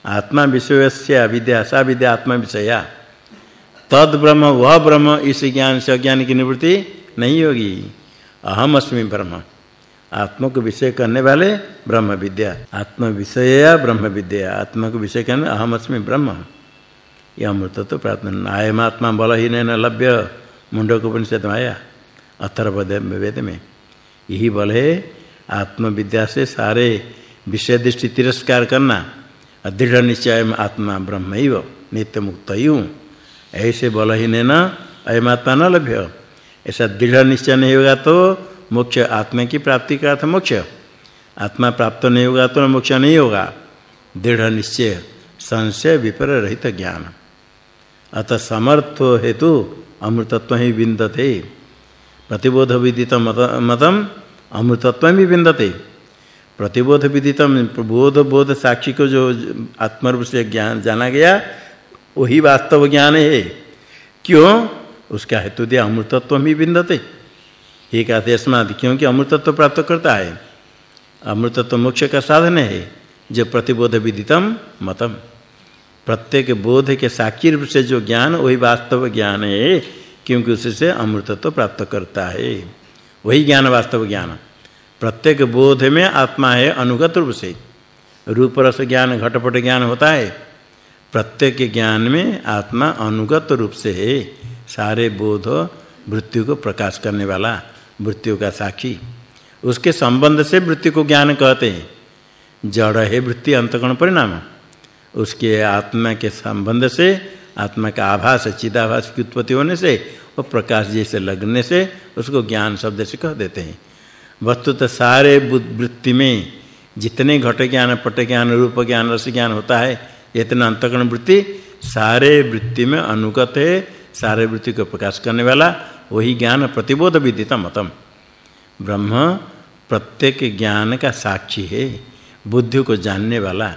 आत्मा विषय से अविद्या सा विद्या आत्मा विषया तद ब्रह्म, वह ब्रह्म, इस ज्ञान से अज्ञान की निवृत्ति नहीं होगी। अहम अस्मि ब्रह्म। आत्मा को विषय करने वाले ब्रह्म विद्या। आत्म विषय ब्रह्म विद्या। आत्मा को विषय करने अहम अस्मि ब्रह्म। यह अमृत तो प्रार्थना। आयमात्मा बलहीन न लभ्य। मुंडक उपनिषद में आया अथर्ववेद में। यही बल है आत्मविद्या से सारे विषय दृष्टि तिरस्कार करना। दृढ़ निश्चय में आत्मा ब्रह्म ही नित्य मुक्त ही ऐसे बल ही ने न अयम आत्मा न लभ्य। ऐसा दृढ़ निश्चय नहीं होगा तो मोक्ष आत्मा की प्राप्ति का अर्थ मोक्ष। आत्मा प्राप्त नहीं होगा तो मोक्ष नहीं होगा। दृढ़ निश्चय, संशय विपर रहित ज्ञान। अतः समर्थ हेतु अमृतत्व ही विन्दते। प्रतिबोध विदित मत मतम अमृतत्व भी विन्दते। प्रतिबोध विदितम बोध बोध साक्षी को जो आत्मरूप से ज्ञान जाना गया, वही वास्तव ज्ञान है। क्यों? उसका हेतु दिया अमृतत्व भी विन्दते। ये कहते अस्माद क्योंकि अमृतत्व प्राप्त करता है। अमृतत्व मोक्ष का साधन है, जो प्रतिबोध विदितम मतम। प्रत्येक बोध के साक्षी रूप से जो ज्ञान, वही वास्तव ज्ञान है, क्योंकि उससे अमृतत्व प्राप्त करता है। वही ज्ञान, वास्तव ज्ञान। प्रत्येक बोध में आत्मा है अनुगत रूप से। रूप रस ज्ञान, घटपट ज्ञान होता है। प्रत्येक ज्ञान में आत्मा अनुगत रूप से है। सारे बोध मृत्यु को प्रकाश करने वाला, मृत्यु का साक्षी। उसके संबंध से वृत्ति को ज्ञान कहते हैं। जड़ है वृत्ति अंतकण परिणाम। उसके आत्मा के संबंध से, आत्मा का आभास, चिदाभास की उत्पत्ति होने से वो प्रकाश जैसे लगने से उसको ज्ञान शब्द से कह देते हैं। वस्तु तो सारे वृत्ति में जितने घट ज्ञान, पट ज्ञान, रूप ज्ञान, रस ज्ञान होता है, इतना अंतकरण वृत्ति सारे वृत्ति में अनुगत है, सारे वृत्ति को प्रकाश करने वाला, वही ज्ञान प्रतिबोध विदिता मतम। ब्रह्म प्रत्येक ज्ञान का साक्षी है, बुद्धि को जानने वाला।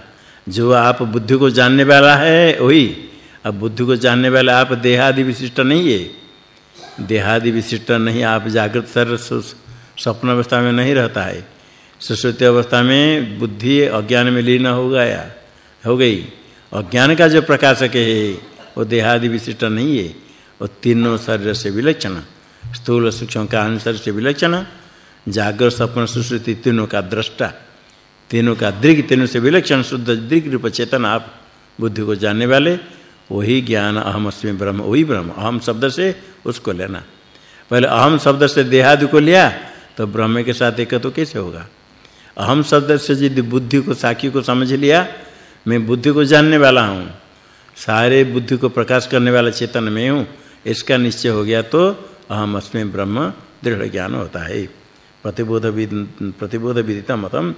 जो आप बुद्धि को जानने वाला है, वही। अब बुद्धि को जानने वाला आप देहादि विशिष्ट नहीं है। देहादि विशिष्ट नहीं, आप जागृत सर स्वप्न अवस्था में नहीं रहता है। सुश्रुति अवस्था में बुद्धि अज्ञान में लीन हो गया, हो गई। अज्ञान का जो प्रकाशक है, वो देहादि विशिष्ट नहीं है। वो तीनों शरीर से विलक्षण, स्थूल सूक्ष्म का अनुसार से विलक्षण, जागृत स्वप्न सुश्रुति तीनों का दृष्टा, तीनों का दृग, तीनों से विलक्षण, शुद्ध दृग रूप चेतन आप बुद्धि को जानने वाले। वही ज्ञान अहम अस्मि ब्रह्म, वही ब्रह्म। अहम शब्द से उसको लेना। पहले अहम शब्द से देहादि को लिया तो ब्रह्म के साथ एक तो कैसे होगा? अहम शब्द से यदि बुद्धि को साक्षी को समझ लिया, मैं बुद्धि को जानने वाला हूँ, सारे बुद्धि को प्रकाश करने वाला चेतन में हूँ, इसका निश्चय हो गया तो अहम अस्मि ब्रह्म दृढ़ ज्ञान होता है। प्रतिबोध प्रतिबोध विदिता मतम,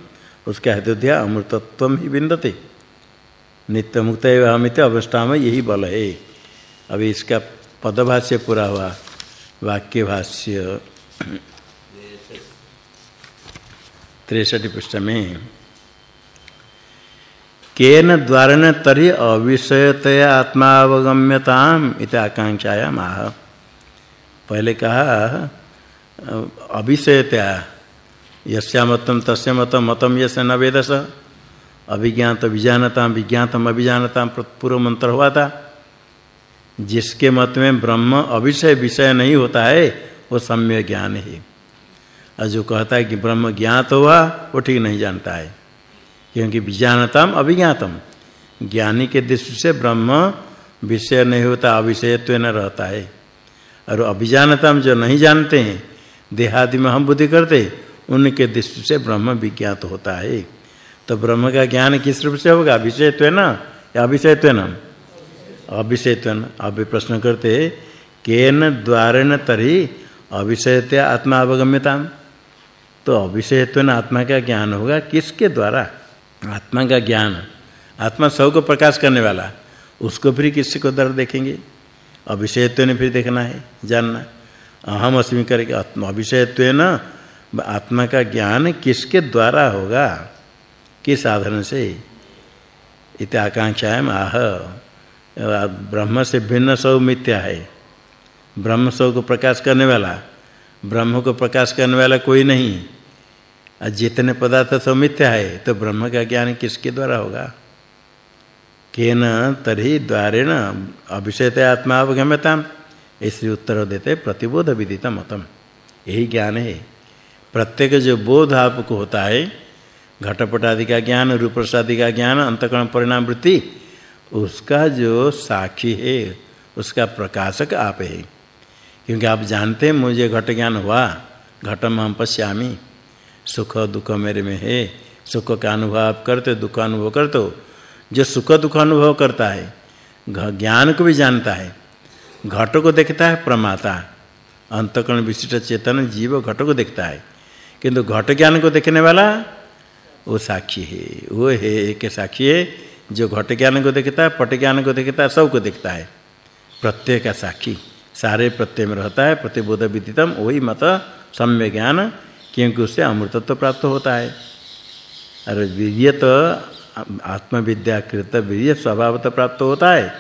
उसका हेतु दिया अमृतत्वम ही बिंदते नित्य मुक्त अमित अवस्था में यही बल है। अभी इसका पदभाष्य पूरा हुआ वाक्य भाष्य तिरसठ पृष्ठ में, केन द्वारेण तरी अविषयतया आत्मावगम्यताम इति आकांक्षायाम आह। पहले कहा, अविषयतया यस्यामतम तस्यामतम मतम यस्य न वेदस। अभिज्ञात विजानता विज्ञातम अभिजानता पूर्व मंत्र हुआ था। जिसके मत में ब्रह्म अविषय विषय नहीं होता है, वो सम्य ज्ञान है। और जो कहता है कि ब्रह्म ज्ञात हुआ, वो ठीक नहीं जानता है। क्योंकि विजानतम अभिज्ञातम। ज्ञानी के दृष्टि से ब्रह्म विषय नहीं होता, अविषयत्व न रहता है। और अभिजानतम जो नहीं जानते हैं, देहादि में हम बुद्धि करते उनके दृष्टि से ब्रह्म विज्ञात होता है। तो ब्रह्म का ज्ञान किस रूप से होगा? विषयत्व न? या अविषयत्व न? अविषयत्व न? अभी प्रश्न करते केन द्वारेण तरी अविषयत्व आत्मा अवगम्यता तो अविषयत्व न आत्मा का ज्ञान होगा, किसके द्वारा? आत्मा का ज्ञान। आत्मा सबको प्रकाश करने वाला। उसको फिर किससे को दर देखेंगे? अविषयत्व ने फिर देखना है, जानना। अहम अस्मि करके आत्मा अविषयत्व न? आत्मा का ज्ञान किसके द्वारा होगा? किस साधन से इत आकांक्षाएँ आह। ब्रह्म से भिन्न सब मिथ्या है। ब्रह्म सबको प्रकाश करने वाला, ब्रह्म को प्रकाश करने वाला कोई नहीं। और जितने पदार्थ सब मिथ्या है तो ब्रह्म का ज्ञान किसके द्वारा होगा? केन तरी द्वारेण अभिषेत आत्मा अवगम्यता इसलिए उत्तर देते, प्रतिबोध विदिता मतम। यही ज्ञान है। प्रत्येक जो बोध आपको होता है घटपट आदि का ज्ञान रूप का ज्ञान, अंतकरण परिणाम वृत्ति, उसका जो साक्षी है, उसका प्रकाशक आप है। क्योंकि आप जानते हैं, मुझे घट ज्ञान हुआ, घटम हम पश्यामी। सुख दुख मेरे में है, सुख का अनुभव आप करते, दुख अनुभव करते हो। जो सुख दुख अनुभव करता है ज्ञान को भी जानता है। घट को देखता है, प्रमाता। अंतकरण विशिष्ट चेतन जीव घट को देखता है। किंतु घट ज्ञान को देखने वाला वो साक्षी है, वो है एक साक्षी है, जो घट ज्ञान को देखता है, पट ज्ञान को देखता है सबको देखता है। प्रत्यय का साक्षी सारे प्रत्यय में रहता है, प्रतिबोध विदितम, वही मत सम्य ज्ञान, क्योंकि उससे अमृतत्व प्राप्त होता है। और वीर्य तो आत्मविद्या कृत वीर्य स्वभावतः प्राप्त होता है।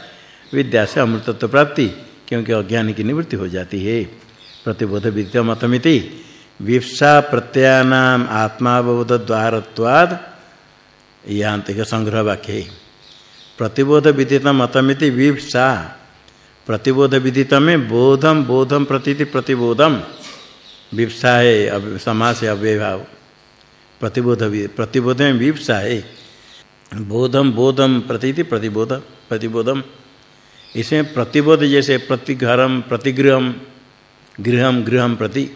विद्या से अमृतत्व प्राप्ति, क्योंकि अज्ञान की निवृत्ति हो जाती है। प्रतिबोध विद्या मतमिति विप्सा प्रत्ययानाम आत्मावबोध द्वारत्वाद यांत्रिक संग्रह वाक्य प्रतिबोध विदित मतमिति विप्सा प्रतिबोध विदित में बोधम बोधम प्रतीति प्रतिबोधम विप्सा है अब समास है अव्यभाव प्रतिबोध प्रतिबोध में विप्सा है बोधम बोधम प्रतीति प्रतिबोध प्रतिबोधम इसमें प्रतिबोध जैसे प्रतिघरम प्रतिगृहम गृहम गृहम प्रति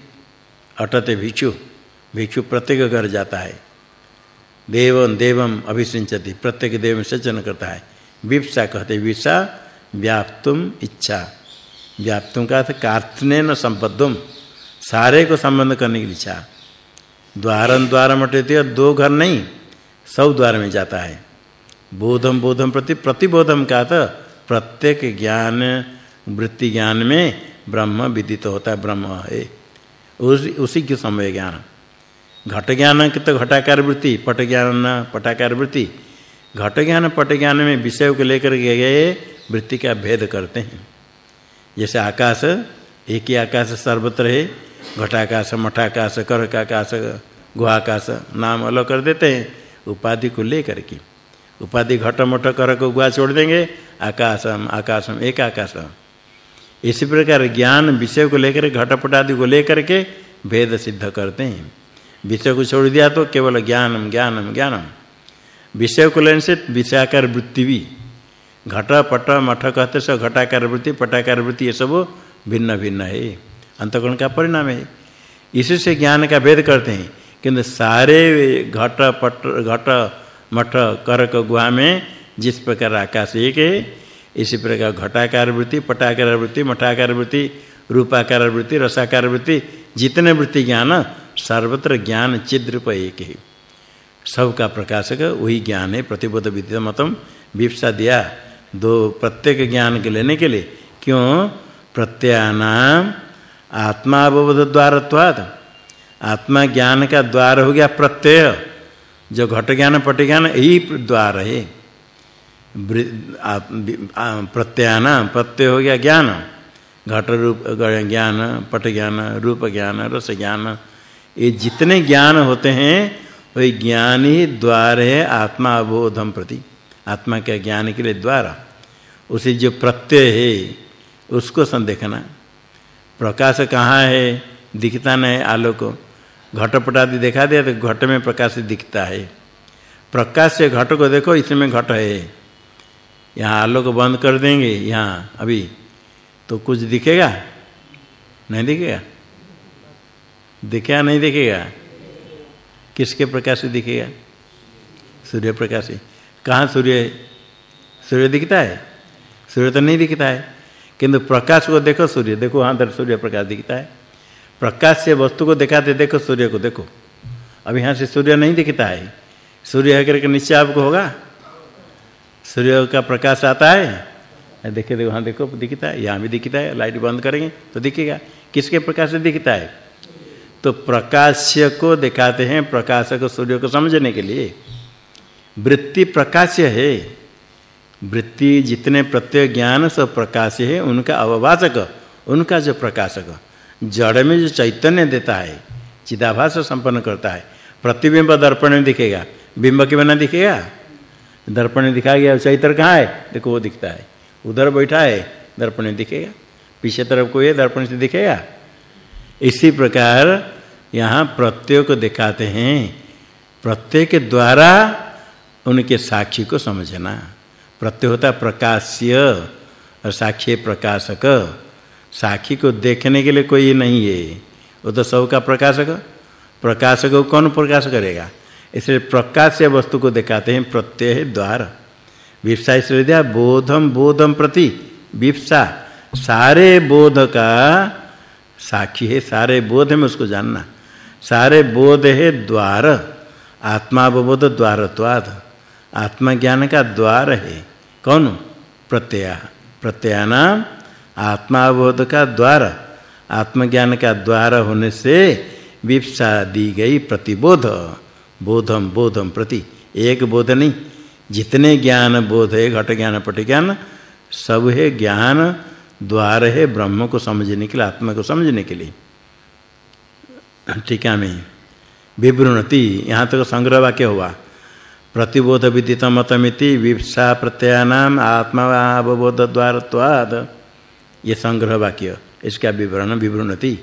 अटते भिक्षु भिक्षु प्रत्येक घर जाता है। देवम देवम अभिसिंचति, प्रत्येक देव में सचन करता है। विप्सा कहते विषा व्याप्तुम इच्छा। व्याप्तुम का अर्थ कार्तने न संबद्धम सारे को संबंध करने की इच्छा। द्वारम द्वार मटेते दो घर नहीं, सब द्वार में जाता है। बोधम बोधम प्रति प्रतिबोधम का तो प्रत्येक ज्ञान, वृत्ति ज्ञान में ब्रह्म विदित होता है, ब्रह्म है। उसी उसी के समय ज्ञान। घट ज्ञान के तो घटाकार वृत्ति, पट ज्ञान पटाकार वृत्ति। घट ज्ञान, पट ज्ञान में विषय को लेकर गए, वृत्ति का भेद करते हैं। जैसे आकाश, एक ही आकाश सर्वत्र है, घटाकाश, मठाकाश, करकाकाश, गुहाकाश, नाम अलग कर देते हैं, उपाधि को लेकर के। उपाधि घट मठ कर को गुहा छोड़ देंगे, आकाशम आकाशम एक आकाशम इसी प्रकार ज्ञान विषय को लेकर घटपट आदि को लेकर के भेद सिद्ध करते हैं। विषय को छोड़ दिया तो केवल ज्ञानम ज्ञानम ज्ञानम। विषय को लेने से विषयाकार वृत्ति भी। घट, पट, मठ कहते सब घटाकार वृत्ति, पटाकार वृत्ति, ये सब भिन्न भिन्न है। अंतकरण का परिणाम है। इसी से ज्ञान का भेद करते हैं। किंतु सारे घट, पट, घट, मठ, करक, गुहा में जिस प्रकार आकाश एक है इसी प्रकार घटाकार वृत्ति, पटाकार वृत्ति, मठाकार वृत्ति, रूपाकार वृत्ति, रसाकार वृत्ति, जितने वृत्ति ज्ञान, सर्वत्र ज्ञान चिद्रूप एक ही। सबका प्रकाशक, वही ज्ञान है, प्रतिबोध विद्य मतम, विपसा दिया। दो प्रत्येक ज्ञान के लेने के लिए, क्यों? प्रत्यानाम आत्मा अवबोध द्वारत्वात् आत्मा ज्ञान का द्वार हो गया प्रत्यय। जो घट ज्ञान, पट ज्ञान, यही द्वार है। प्रत्यानाम प्रत्यय हो गया ज्ञान। घट रूप ज्ञान, पट ज्ञान, रूप ज्ञान, रस ज्ञान। ये जितने ज्ञान होते हैं, वही ज्ञान ही द्वार है आत्मा अवबोधम प्रति। आत्मा के ज्ञान के लिए द्वार। उसे जो प्रत्यय है, उसको संदेखना प्रकाश कहाँ है, दिखता नहीं आलोक। घटपट आदि देखा दिया तो घट में प्रकाश दिखता है। प्रकाश से घट को देखो, इसमें घट है। यहाँ आलोक बंद कर देंगे, यहाँ, अभी। तो कुछ दिखेगा? नहीं दिखेगा? दिखेगा नहीं दिखेगा? किसके प्रकाश से दिखेगा? सूर्य प्रकाश से। कहाँ सूर्य? सूर्य दिखता है? सूर्य तो नहीं दिखता है। किंतु प्रकाश को देखो सूर्य। देखो, वहाँ दर सूर्य प्रकाश दिखता है। प्रकाश से वस्तु को दिखाते देखो, सूर्य को देखो। अब यहाँ से सूर्य नहीं दिखता है। सूर्य है करके निश्चय आपको होगा? सूर्य का प्रकाश आता है। देखे देखो वहाँ देखो, दिखता है, यहाँ भी दिखता है, लाइट बंद करेंगे तो दिखेगा। किसके प्रकाश से दिखता है? तो प्रकाश्य को दिखाते हैं प्रकाशक सूर्य को समझने के लिए। वृत्ति प्रकाश्य है। वृत्ति जितने प्रत्यय ज्ञान सब प्रकाश है, उनका अवभाषक उनका जो प्रकाशक, जड़ में जो चैतन्य देता है, चिदाभास संपन्न करता है। प्रतिबिंब दर्पण में दिखेगा, बिंब के बिना दिखेगा? दर्पण में दिखा गया चैतन्य कहाँ है? देखो, वो दिखता है। उधर बैठा है, दर्पण में दिखेगा। पीछे तरफ़ को ये दर्पण से दिखेगा। इसी प्रकार यहाँ प्रत्यय को दिखाते हैं। प्रत्यय के द्वारा उनके साक्षी को समझना। प्रत्यय होता प्रकाश्य और साक्षी प्रकाशक। साक्षी को देखने के लिए कोई नहीं है। वो तो सब का प्रकाशक। प्रकाशक को कौन प्रकाश करेगा? इसलिए प्रकाश से वस्तु को दिखाते हैं प्रत्यय द्वार। विप्सा इसलिए बोधम बोधम प्रति विप्सा। सारे बोध का साक्षी है, सारे बोध में उसको जानना। सारे बोध है द्वार। आत्मावबोध द्वारत्वाद। आत्मा ज्ञान का द्वार है। कौन? प्रत्यय। प्रत्ययानाम आत्मावोध का द्वार। आत्मज्ञान का द्वार होने से विप्सा दी गई प्रतिबोध। बोधम बोधम प्रति। एक बोध नहीं, जितने ज्ञान बोध है, घट ज्ञान, पट ज्ञान, सब है ज्ञान, द्वार है ब्रह्म को समझने के लिए, आत्मा को समझने के लिए। टीका में विवृणति, यहाँ तक संग्रह वाक्य हुआ। प्रतिबोध विदित मतमिति, विप्सा आत्मा अवबोध द्वारत्वाद। ये संग्रह वाक्य, इसका विवरण, विवृणति।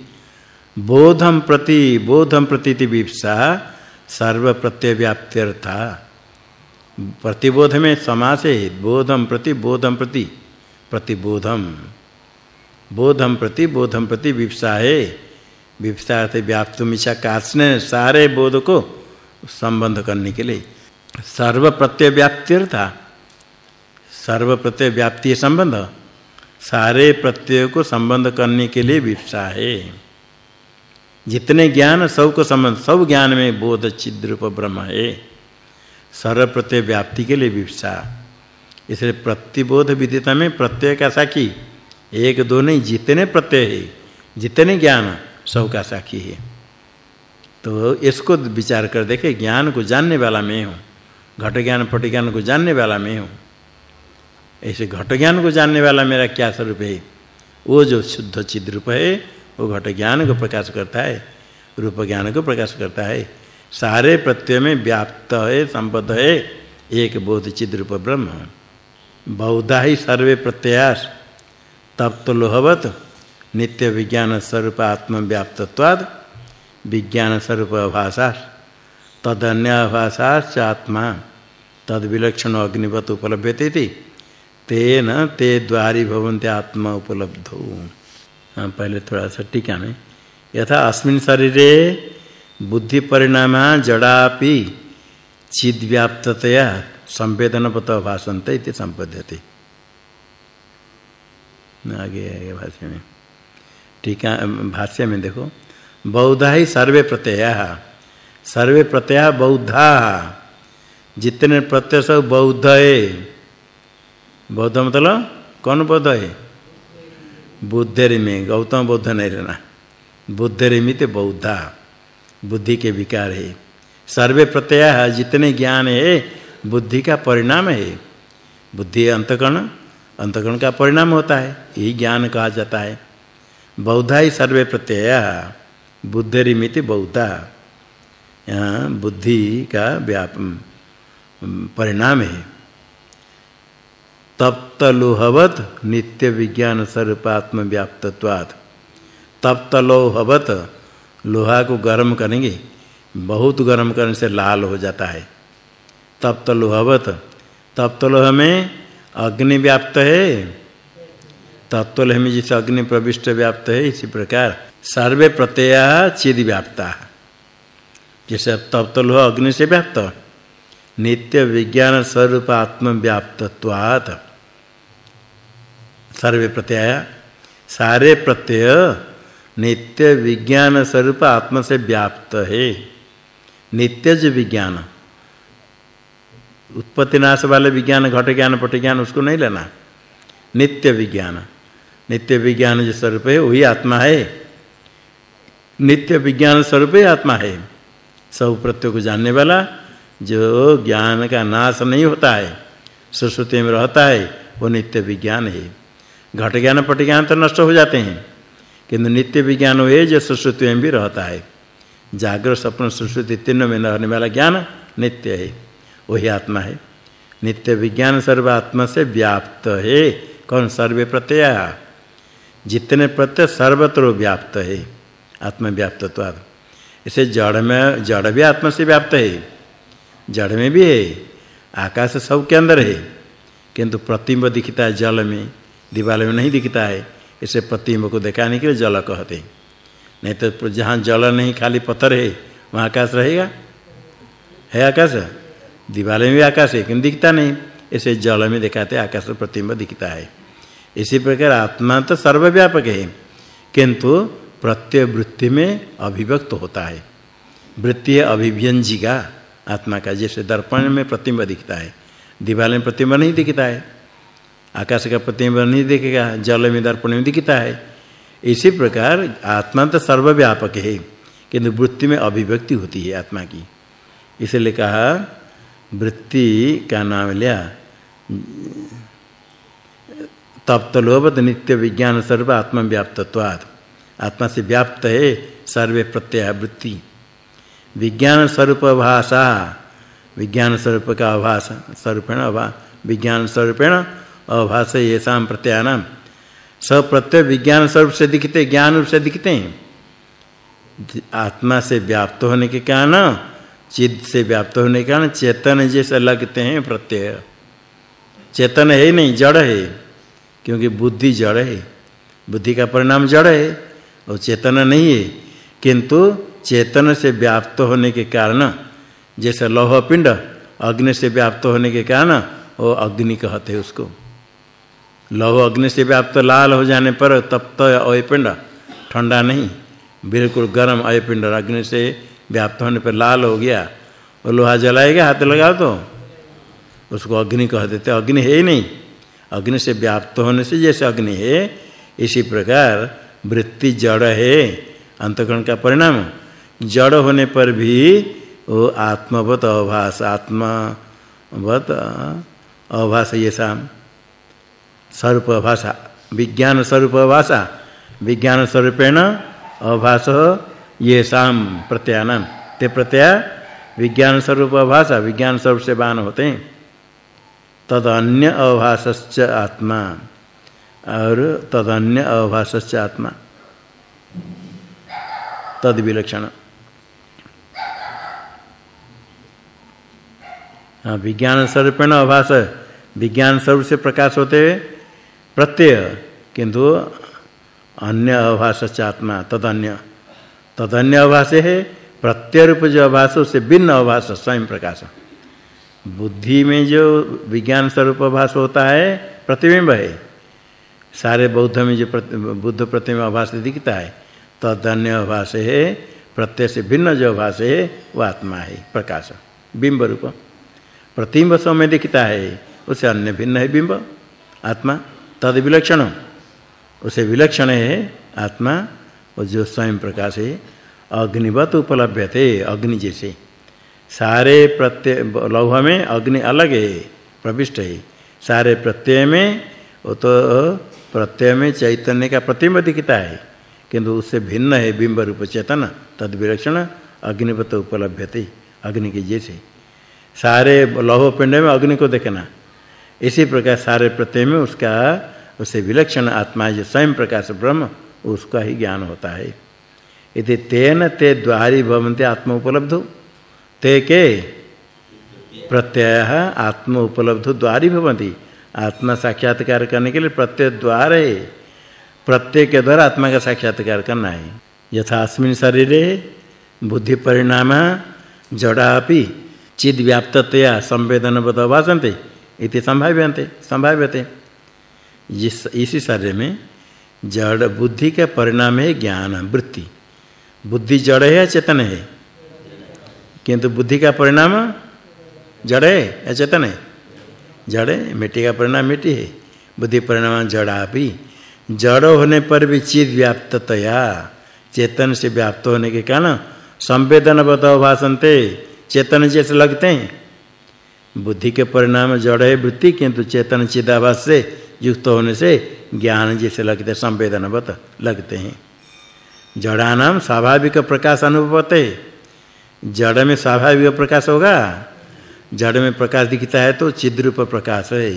बोधम प्रति बोधम प्रति विप्सा सर्व प्रत्यय व्याप्त्यर्था प्रतिबोध में समास है बोधम प्रति बोधम प्रति प्रतिबोधम बोधम प्रति बोधम प्रति विप्सा है अर्थ व्याप्तुम इच्छा कासने सारे बोध को संबंध करने के लिए। सर्व प्रत्यय व्याप्ति था सर्व प्रत्यय व्याप्ति संबंध। सारे प्रत्यय को संबंध करने के लिए विवसा है जितने ज्ञान सबको संबंध, सब ज्ञान में बोध चिद रूप, ब्रह्म है। सर्व प्रत्यय व्याप्ति के लिए विपसा इसलिए प्रतिबोध विदिता में प्रत्यय का साक्षी एक, दो नहीं, जितने प्रत्यय है, जितने ज्ञान सब का साक्षी है। तो इसको विचार कर देखे, ज्ञान को जानने वाला मैं हूँ। घट ज्ञान पट ज्ञान को जानने वाला मैं हूँ। ऐसे घट ज्ञान को जानने वाला मेरा क्या स्वरूप है? वो जो शुद्ध चिद रूप है वो घट ज्ञान को प्रकाश करता है, रूप ज्ञान को प्रकाश करता है। सारे प्रत्यय में व्याप्त है, संबद्ध है, एक बोध चिद रूप ब्रह्म। बहुधा ही सर्वे प्रत्ययास, तप्त लोहवत, नित्य विज्ञान स्वरूप आत्म व्याप्तत्वाद विज्ञान स्वरूप भाषा तदन्य भाषाश्च आत्मा तद विलक्षण अग्निवत उपलभ्यते तेन ते द्वारी भवन्ते आत्मा उपलब्धो। पहले थोड़ा सा टीका में। यथा अस्मिन् शरीरे बुद्धि परिणाम जड़ापि चिद व्याप्ततया संवेदनपत भाषन्ते इति संपद्यते आगे आगे भाष्य में। टीका भाष्य में देखो। बौद्धा ही सर्वे प्रत्यय सर्वे प्रत्यय बौद्धा। जितने प्रत्यय सब बौद्ध है बौद्ध मतलब कौन बौद्ध है? बुद्धेरि में, गौतम बुद्ध नहीं रहना। बुद्धेरि में तो बौद्धा, बुद्धि के विकार है। सर्वे प्रत्यय जितने ज्ञान है, बुद्धि का परिणाम है। बुद्धि अंतकरण अंतकरण का परिणाम होता है, यही ज्ञान कहा जाता है। बौद्धा ही सर्वे प्रत्यय बुद्धिरिमिति बौद्धा। यहाँ बुद्धि का व्याप परिणाम है। तप्त लोहवत नित्य विज्ञान स्वरूपात्म व्याप्तत्वात् तप्त लोहवत लोहा को गर्म करेंगे, बहुत गर्म करने से लाल हो जाता है। तप्त लोहवत तप्त लोह में अग्नि व्याप्त है। तत्वल में जिस अग्नि प्रविष्ट व्याप्त है, इसी प्रकार सर्वे प्रत्यय चिद व्याप्ता। जैसे तप्त लोह अग्नि से व्याप्त, नित्य विज्ञान स्वरूप आत्म व्याप्तत्वात् सर्वे प्रत्यय सारे प्रत्यय नित्य विज्ञान स्वरूप आत्मा से व्याप्त है। नित्य जो विज्ञान, उत्पत्ति नाश वाले विज्ञान, घट ज्ञान, पट ज्ञान, उसको नहीं लेना। नित्य विज्ञान नित्य विज्ञान जो स्वरूप है, वही आत्मा है। नित्य विज्ञान स्वरूप ही आत्मा है। सब प्रत्यय को जानने वाला जो ज्ञान का नाश नहीं होता है, सुश्रुति में रहता है, वो नित्य विज्ञान है। घट ज्ञान, पट ज्ञान तो नष्ट हो जाते हैं। किंतु नित्य विज्ञान वो जो सुश्रुति में भी रहता है। जागृत स्वप्न सुश्रुति तीनों में रहने वाला ज्ञान नित्य है। वही आत्मा है। नित्य विज्ञान सर्व आत्मा से व्याप्त है। कौन सर्वे प्रत्यय? जितने प्रत्यय सर्वत्र व्याप्त है। आत्मा व्याप्तत्वाद इसे जड़ में, जड़ भी आत्मा से व्याप्त है। जड़ में भी है। आकाश सब के अंदर है। किंतु प्रतिबिंब दिखता है जल में। दीवार में नहीं दिखता है। इसे प्रतिबिंब को दिखाने के लिए जल कहते नहीं तो जहाँ जल नहीं, खाली पत्थर है, वहाँ आकाश रहेगा? है आकाश? दीवार में भी आकाश है किंतु दिखता नहीं? इसे जल में दिखाते आकाश प्रतिबिंब दिखता है। इसी प्रकार आत्मा तो सर्वव्यापक है, किंतु प्रत्यय वृत्ति में अभिव्यक्त होता है। वृत्ति अभिव्यंजिका, आत्मा का जैसे दर्पण में प्रतिबिंब दिखता है दीवार में प्रतिबिंब नहीं दिखता है। आकाश का प्रतिबिंब नहीं दिखेगा जल में दर्पण में दिखता है। इसी प्रकार आत्मा तो सर्वव्यापक है, किंतु वृत्ति में अभिव्यक्ति होती है आत्मा की। इसलिए कहा, वृत्ति का नाम लिया तप्त लोभत नित्य विज्ञान सर्व आत्मा व्याप्तत्वात् आत्मा से व्याप्त है सर्वे प्रत्यय वृत्ति। विज्ञान स्वरूप भाषा विज्ञान स्वरूप का आभास स्वरूपेण विज्ञान स्वरूपेण अभास येषाम प्रत्यानाम सब प्रत्यय विज्ञान स्वरूप से दिखते, ज्ञान रूप से दिखते हैं। आत्मा से व्याप्त होने के कारण चिद से व्याप्त होने के कारण चेतन जैसे लगते हैं प्रत्यय। चेतन है नहीं, जड़ है, क्योंकि बुद्धि जड़ है। बुद्धि का परिणाम जड़ है, और चेतन नहीं है। किंतु चेतन से व्याप्त होने के कारण, जैसे लौह पिंड अग्नि से व्याप्त होने के कारण, वो अग्नि कहते हैं उसको। लौह अग्नि से व्याप्त लाल हो जाने पर तप्त अयपिंड, ठंडा नहीं। बिल्कुल गर्म अयपिंड अग्नि से व्याप्त होने पर लाल हो गया। और लोहा जलाएगा, हाथ लगाओ तो। उसको अग्नि कह देते, अग्नि है ही नहीं। अग्नि से व्याप्त होने से जैसे अग्नि है, इसी प्रकार वृत्ति जड़ है। अंतकरण का परिणाम, जड़ होने पर भी वो आत्मवत अभास आत्मवत अभास, ये शाम। स्वरूप भाषा। विज्ञान स्वरूप भाषा। विज्ञान स्वरूपेण अभास ये शाम प्रत्यानाम ते प्रत्यय विज्ञान स्वरूप भाषा, विज्ञान स्वरूप से बान होते हैं। तद अन्य अभासश्च आत्मा। और तद अन्य अभासश्च आत्मा। तद विलक्षण। हाँ विज्ञान स्वरूपेण अभास। विज्ञान स्वरूप से प्रकाश होते प्रत्यय किंतु अन्य अभास आत्मा तदन्य। तदन्य अभाष है प्रत्यय रूप जो अभाष उससे भिन्न अभाष स्वयं प्रकाश। बुद्धि में जो विज्ञान स्वरूप अभास होता है प्रतिबिंब है। सारे बौद्ध में जो प्रति, बुद्ध प्रतिबिंब अभास दिखता है तदन्य अभास है प्रत्यय से भिन्न जो अभास है वह आत्मा है प्रकाश। बिंब रूप। प्रतिबिंब समय दिखता है उससे अन्य भिन्न है बिंब आत्मा। तद विलक्षण। उसे विलक्षण है आत्मा, और जो स्वयं प्रकाश है अग्निवत उपलभ्यते, अग्नि जैसे। सारे प्रत्यय, लौह में अग्नि अलग है, प्रविष्ट है। सारे प्रत्यय में, वो तो प्रत्यय में चैतन्य का प्रतिबिंब दिखता है, किंतु उससे भिन्न है बिंब रूप चेतन, तद विलक्षण, अग्निवत उपलभ्यते, अग्नि के जैसे। सारे लौह पिंड में अग्नि को देखना। इसी प्रकार सारे प्रत्यय में उसका, उसे विलक्षण आत्मा जो स्वयं प्रकाश ब्रह्म, उसका ही ज्ञान होता है। इति तेन ते द्वारी भवन्ति आत्म उपलब्ध ते के? प्रत्यय आत्म उपलब्ध द्वारी भवन्ति। आत्मा साक्षात्कार करने के लिए प्रत्यय द्वार है प्रत्यय के द्वारा आत्मा का साक्षात्कार करना है। यथा अस्मिन शरीरे बुद्धि परिणाम जड़ापि चिद व्याप्ततया संवेदनवद भासन्ते। इति संभाव्यन्ते, संभाव्यते। जिस इसी शरीर में जड़ बुद्धि का परिणाम है ज्ञान, वृत्ति। बुद्धि जड़ है या चेतन है? किंतु बुद्धि का परिणाम जड़ है या चेतन है? जड़ है, मिट्टी का परिणाम मिट्टी है। बुद्धि परिणाम जड़ा भी जड़ होने पर भी चिद व्याप्ततया। चेतन से व्याप्त होने के कारण संवेदन बताओ भाषणते चेतन जैसे लगते हैं। बुद्धि के परिणाम जड़ है वृत्ति, किंतु चेतन चिदाभास से, युक्त होने से ज्ञान जैसे लगते संवेदनवत लगते हैं। जड़ानाम स्वाभाविक प्रकाश अनुभवते जड़ में स्वाभाविक प्रकाश होगा। जड़ में प्रकाश दिखता है तो चिद्रूप प्रकाश है।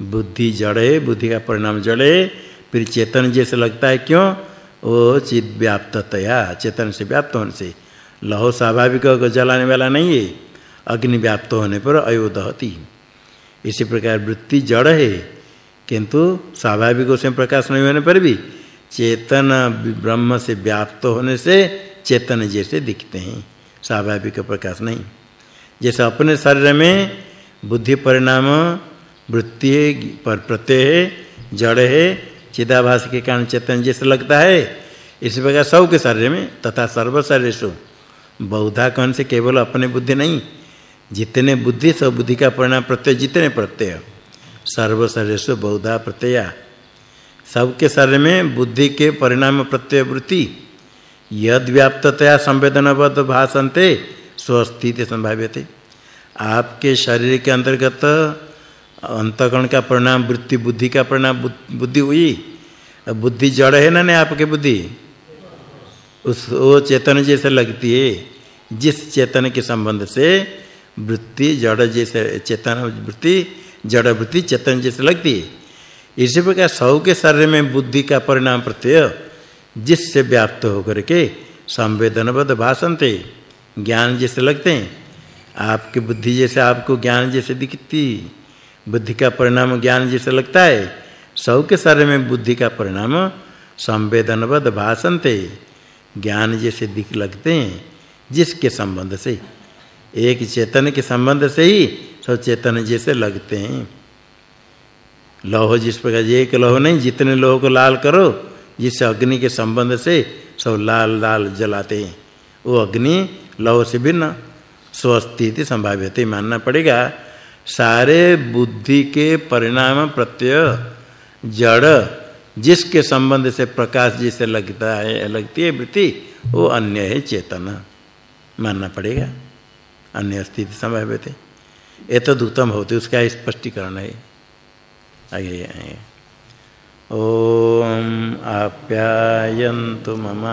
बुद्धि जड़ है बुद्धि का परिणाम जड़ है फिर चेतन जैसे लगता है क्यों? वो चिद व्याप्ततया चेतन से व्याप्त होने से। लहो स्वाभाविक जलाने वाला नहीं है। अग्नि व्याप्त होने पर अयोदहति इसी प्रकार वृत्ति जड़ है, किंतु स्वाभाविक से प्रकाश नहीं होने पर भी चेतन ब्रह्म से व्याप्त होने से चेतन जैसे दिखते हैं। स्वाभाविक प्रकाश नहीं। जैसे अपने शरीर में बुद्धि परिणाम, वृत्ति पर प्रत्यय है, जड़ है, चिदाभास के कारण चेतन जैसे लगता है, इसी प्रकार सब के शरीर में तथा सर्व शरीर शरीरेषु बहुधा कौन से केवल अपने बुद्धि नहीं जितने बुद्धि सब बुद्धि का परिणाम प्रत्यय जितने प्रत्यय सर्व शरीरेषु बहुधा प्रत्यय। सबके शरीर में बुद्धि के परिणाम प्रत्यय वृत्ति। यद व्याप्ततया संवेदनवद भासन्ते स्वस्थिति संभाव्यते। आपके शरीर के अंतर्गत अंतकरण का परिणाम, वृत्ति, बुद्धि का परिणाम, बुद्धि हुई। बुद्धि जड़ है ना नहीं आपके बुद्धि? उस, वो चेतन जैसे लगती है, जिस चेतन के संबंध से वृत्ति, जड़ जैसे चेतन, वृत्ति, जड़ वृत्ति, चेतन जैसे लगती है। इसी प्रकार सौ के शरीर में बुद्धि का परिणाम प्रत्यय, जिससे व्याप्त होकर के संवेदनवद भाषणते ज्ञान जैसे लगते हैं। आपकी बुद्धि जैसे आपको ज्ञान जैसे दिखती, बुद्धि का परिणाम ज्ञान जैसे लगता है। सौ के शरीर में बुद्धि का परिणाम संवेदनवद भाषणते ज्ञान जैसे दिख लगते हैं, जिसके संबंध से एक चेतन के संबंध से ही सब चेतन जैसे लगते हैं। लोह जिस प्रकार एक लोह नहीं, जितने लोह को लाल करो, जिस अग्नि के संबंध से सब लाल लाल जलाते हैं। वो अग्नि लोह से भिन्न स्वस्थिति संभाव्यते मानना पड़ेगा। सारे बुद्धि के परिणाम प्रत्यय, जड़ जिसके संबंध से प्रकाश जैसे लगता है, लगती है वृत्ति, वो अन्य है चेतना। मानना पड़ेगा। अन्य स्थिति संभाव्यते ये तो उत्तम होते उसका स्पष्टीकरण है। आगे आए ओम आप्यायन्तु मम।